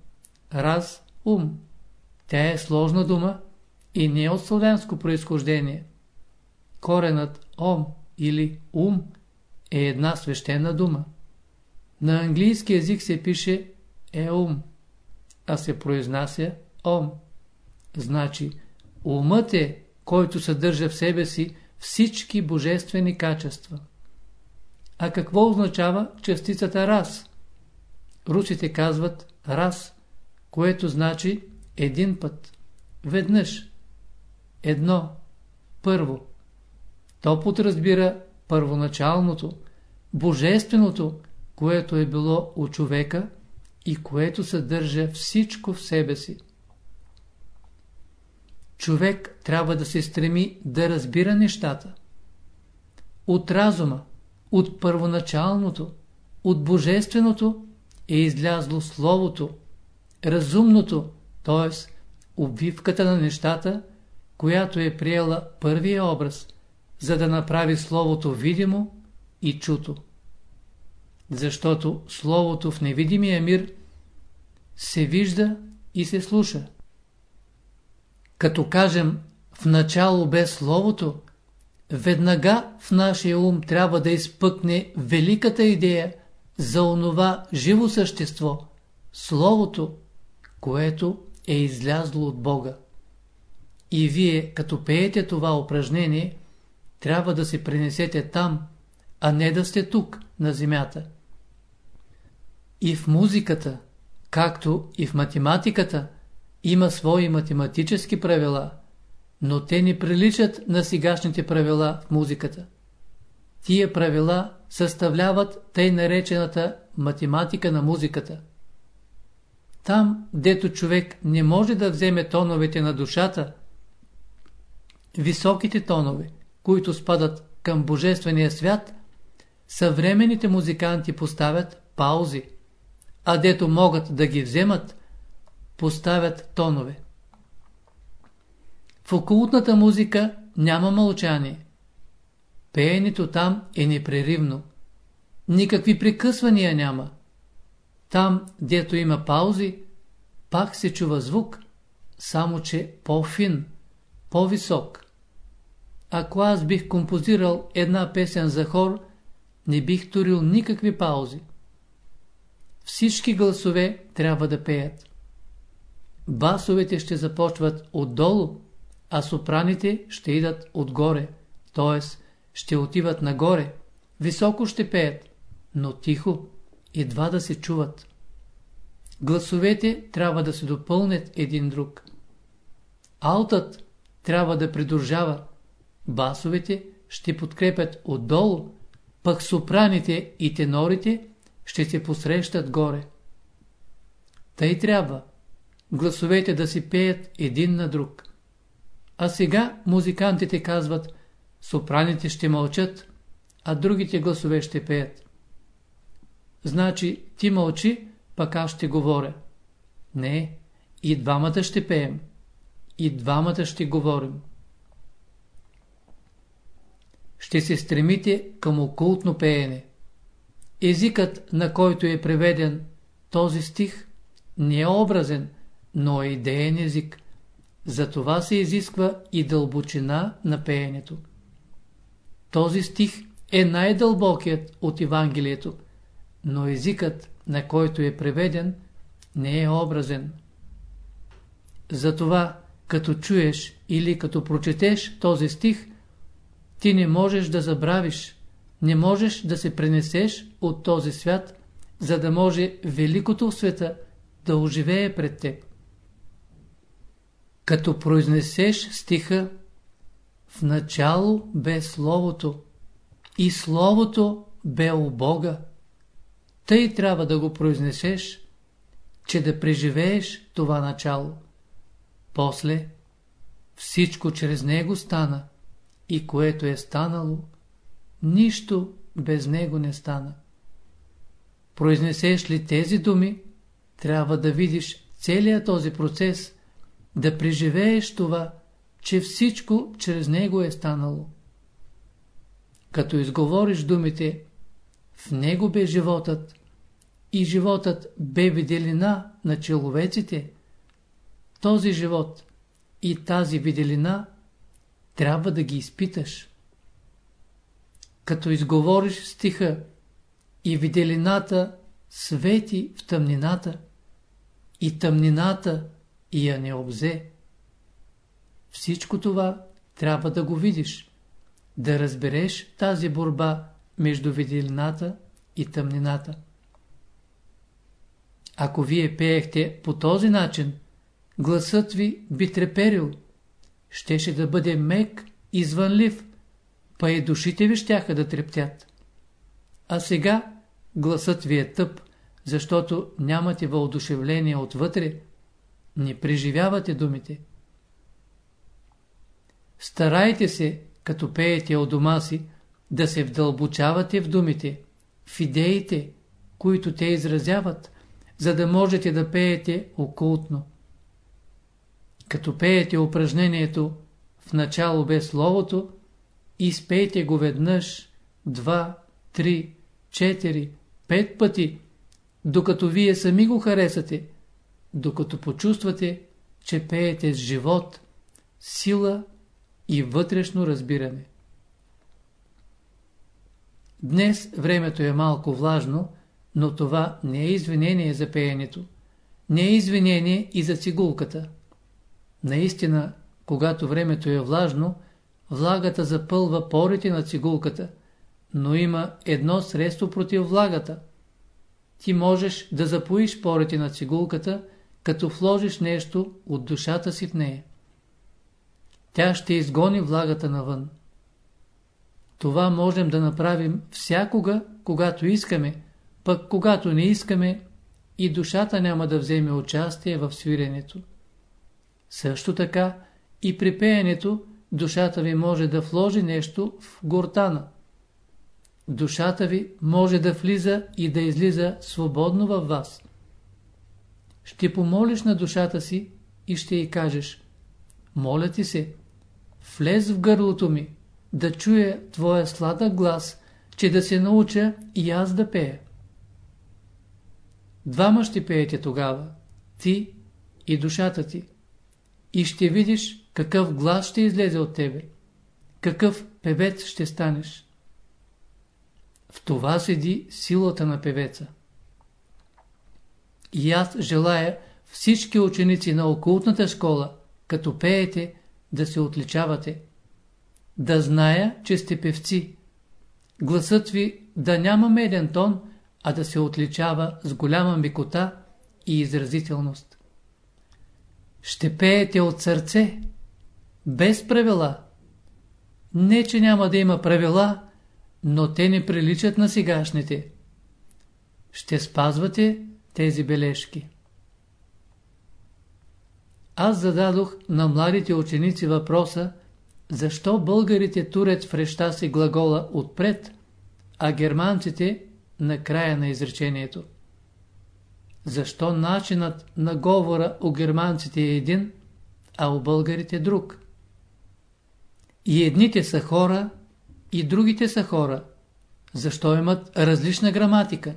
раз, ум. Тя е сложна дума и не е от славянско происхождение. Коренът ом или ум е една свещена дума. На английски язик се пише еум, а се произнася ом. Значи, умът е, който съдържа в себе си всички божествени качества. А какво означава частицата раз? Русите казват раз, което значи един път, веднъж, едно, първо. То подразбира първоначалното, божественото, което е било у човека и което съдържа всичко в себе си. Човек трябва да се стреми да разбира нещата. От разума, от първоначалното, от божественото е излязло Словото, разумното, т.е. обвивката на нещата, която е приела първия образ, за да направи Словото видимо и чуто. Защото Словото в невидимия мир се вижда и се слуша. Като кажем в начало без Словото, веднага в нашия ум трябва да изпъкне великата идея за онова живо същество, Словото, което е излязло от Бога. И вие, като пеете това упражнение, трябва да се принесете там, а не да сте тук, на земята. И в музиката, както и в математиката, има свои математически правила, но те не приличат на сегашните правила в музиката. Тия правила съставляват тъй наречената математика на музиката. Там, дето човек не може да вземе тоновете на душата, високите тонове, които спадат към Божествения свят, съвременните музиканти поставят паузи, а дето могат да ги вземат, поставят тонове. В окултната музика няма мълчание. Пеенето там е непреривно. Никакви прекъсвания няма. Там, дето има паузи, пак се чува звук, само че по-фин, по-висок. Ако аз бих композирал една песен за хор, не бих турил никакви паузи. Всички гласове трябва да пеят. Басовете ще започват отдолу, а сопраните ще идат отгоре, т.е. ще отиват нагоре, високо ще пеят, но тихо, едва да се чуват. Гласовете трябва да се допълнят един друг. Алтът трябва да придружава, басовете ще подкрепят отдолу, пък сопраните и тенорите ще се посрещат горе. Тъй трябва гласовете да си пеят един на друг. А сега музикантите казват, сопраните ще мълчат, а другите гласове ще пеят. Значи ти мълчи, пък аз ще говоря. Не, и двамата ще пеем. И двамата ще говорим. Ще се стремите към окултно пеене. Езикът, на който е преведен този стих, не е образен, но е идеен език. За това се изисква и дълбочина на пеенето. Този стих е най-дълбокият от Евангелието, но езикът, на който е преведен, не е образен. Затова, като чуеш или като прочетеш този стих, ти не можеш да забравиш, не можеш да се пренесеш от този свят, за да може великото в света да оживее пред теб. Като произнесеш стиха, в начало бе Словото и Словото бе у Бога, тъй трябва да го произнесеш, че да преживееш това начало. После всичко чрез него стана и което е станало, нищо без него не стана. Произнесеш ли тези думи, трябва да видиш целият този процес, да преживееш това, че всичко чрез него е станало. Като изговориш думите «В него бе животът» и животът бе виделина на человеците, този живот и тази виделина трябва да ги изпиташ. Като изговориш стиха и виделината свети в тъмнината и тъмнината я не обзе. Всичко това трябва да го видиш, да разбереш тази борба между виделината и тъмнината. Ако вие пеехте по този начин, гласът ви би треперил, щеше да бъде мек и звънлив, па и душите ви щяха да трептят. А сега гласът ви е тъп, защото нямате въодушевление отвътре, не преживявате думите. Старайте се, като пеете от дома си, да се вдълбочавате в думите, в идеите, които те изразяват, за да можете да пеете окултно. Като пеете упражнението в начало без словото, изпейте го веднъж, два, три, четири, пет пъти, докато вие сами го харесате, докато почувствате, че пеете с живот, сила и вътрешно разбиране. Днес времето е малко влажно, но това не е извинение за пеенето. Не е извинение и за цигулката. Наистина, когато времето е влажно, влагата запълва порите на цигулката, но има едно средство против влагата. Ти можеш да запоиш порите на цигулката, като вложиш нещо от душата си в нея. Тя ще изгони влагата навън. Това можем да направим всякога, когато искаме, пък когато не искаме, и душата няма да вземе участие в свиренето. Също така и при пеенето душата ви може да вложи нещо в гортана. Душата ви може да влиза и да излиза свободно във вас. Ще помолиш на душата си и ще й кажеш Моля ти се, влез в гърлото ми, да чуя твоя сладък глас, че да се науча и аз да пея. Двама ще пеете тогава, ти и душата ти. И ще видиш какъв глас ще излезе от тебе, какъв певец ще станеш. В това седи силата на певеца. И аз желая всички ученици на окултната школа, като пеете, да се отличавате. Да зная, че сте певци. Гласът ви да няма меден тон, а да се отличава с голяма микота и изразителност. Ще пеете от сърце, без правила. Не, че няма да има правила, но те не приличат на сегашните. ще спазвате тези бележки. Аз зададох на младите ученици въпроса, защо българите турят в реща си глагола отпред, а германците на края на изречението. Защо начинът на говора у германците е един, а у българите друг? И едните са хора, и другите са хора. Защо имат различна граматика?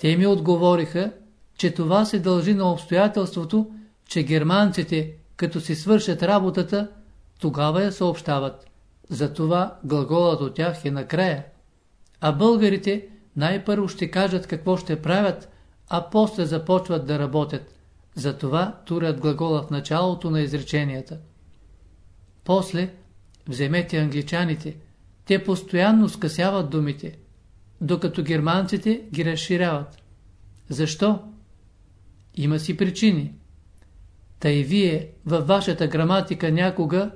Те ми отговориха, че това се дължи на обстоятелството, че германците, като си свършат работата, тогава я съобщават. Затова глаголът от тях е накрая. А българите най-първо ще кажат какво ще правят, а после започват да работят. Затова турят глагола в началото на изреченията. После вземете англичаните. Те постоянно скъсяват думите, докато германците ги разширяват. Защо? Има си причини. Та и вие във вашата граматика някога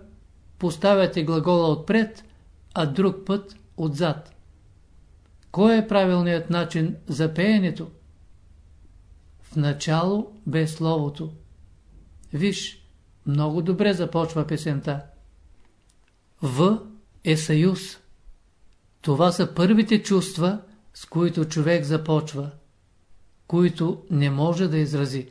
поставяте глагола отпред, а друг път отзад. Кой е правилният начин за пеенето? В начало без словото. Виж, много добре започва песента. В е съюз. Това са първите чувства, с които човек започва, които не може да изрази.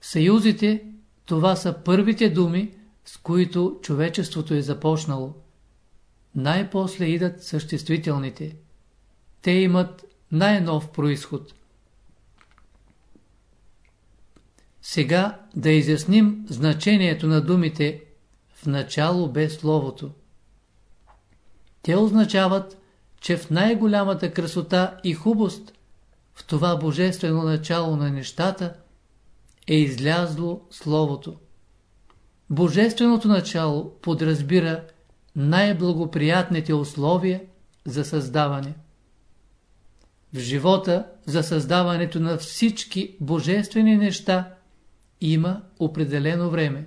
Съюзите, това са първите думи, с които човечеството е започнало. Най-после идат съществителните. Те имат най-нов происход. Сега да изясним значението на думите в начало без словото. Те означават, че в най-голямата красота и хубост, в това божествено начало на нещата, е излязло Словото. Божественото начало подразбира най-благоприятните условия за създаване. В живота за създаването на всички божествени неща има определено време.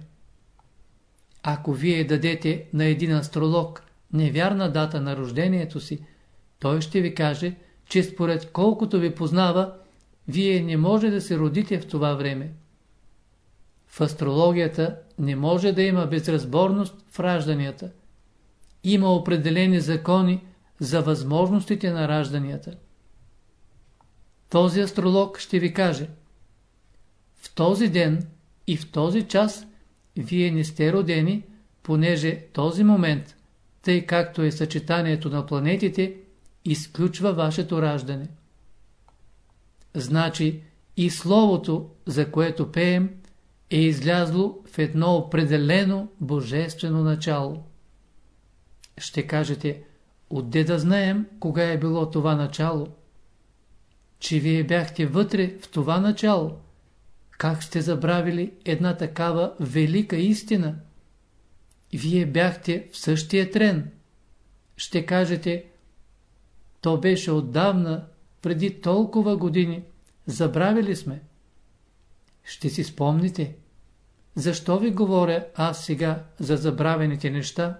Ако вие дадете на един астролог невярна дата на рождението си, той ще ви каже, че според колкото ви познава, вие не може да се родите в това време. В астрологията не може да има безразборност в ражданията. Има определени закони за възможностите на ражданията. Този астролог ще ви каже В този ден и в този час вие не сте родени, понеже този момент, тъй както е съчетанието на планетите, изключва вашето раждане. Значи и Словото, за което пеем, е излязло в едно определено божествено начало. Ще кажете, отде да знаем кога е било това начало? Че вие бяхте вътре в това начало. Как сте забравили една такава велика истина? Вие бяхте в същия трен. Ще кажете, то беше отдавна, преди толкова години. Забравили сме. Ще си спомните. Защо ви говоря аз сега за забравените неща?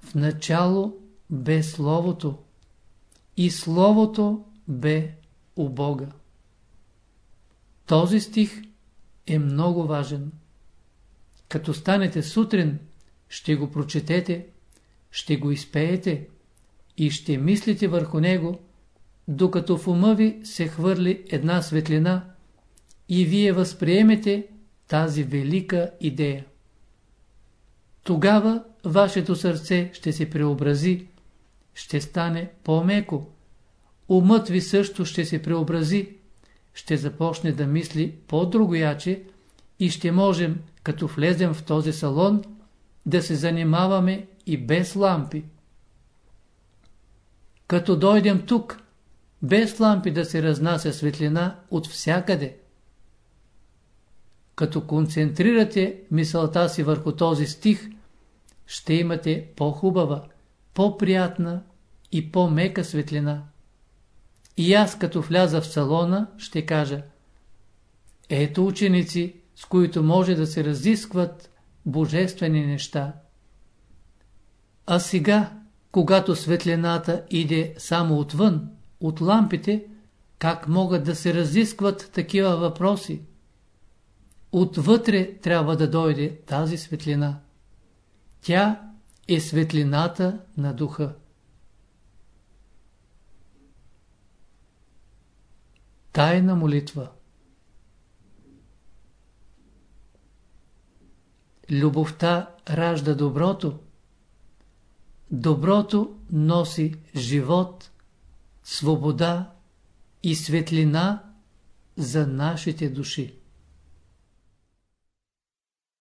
В начало бе Словото и Словото бе у Бога. Този стих е много важен. Като станете сутрин, ще го прочетете, ще го изпеете и ще мислите върху него, докато в ума ви се хвърли една светлина и вие възприемете тази велика идея. Тогава вашето сърце ще се преобрази, ще стане по-меко. Умът ви също ще се преобрази, ще започне да мисли по-другояче и ще можем, като влезем в този салон, да се занимаваме и без лампи. Като дойдем тук, без лампи да се разнася светлина от всякъде. Като концентрирате мисълта си върху този стих, ще имате по-хубава, по-приятна и по-мека светлина. И аз като вляза в салона, ще кажа Ето ученици, с които може да се разискват божествени неща. А сега, когато светлината иде само отвън, от лампите, как могат да се разискват такива въпроси? Отвътре трябва да дойде тази светлина. Тя е светлината на духа. Тайна молитва Любовта ражда доброто. Доброто носи живот, свобода и светлина за нашите души.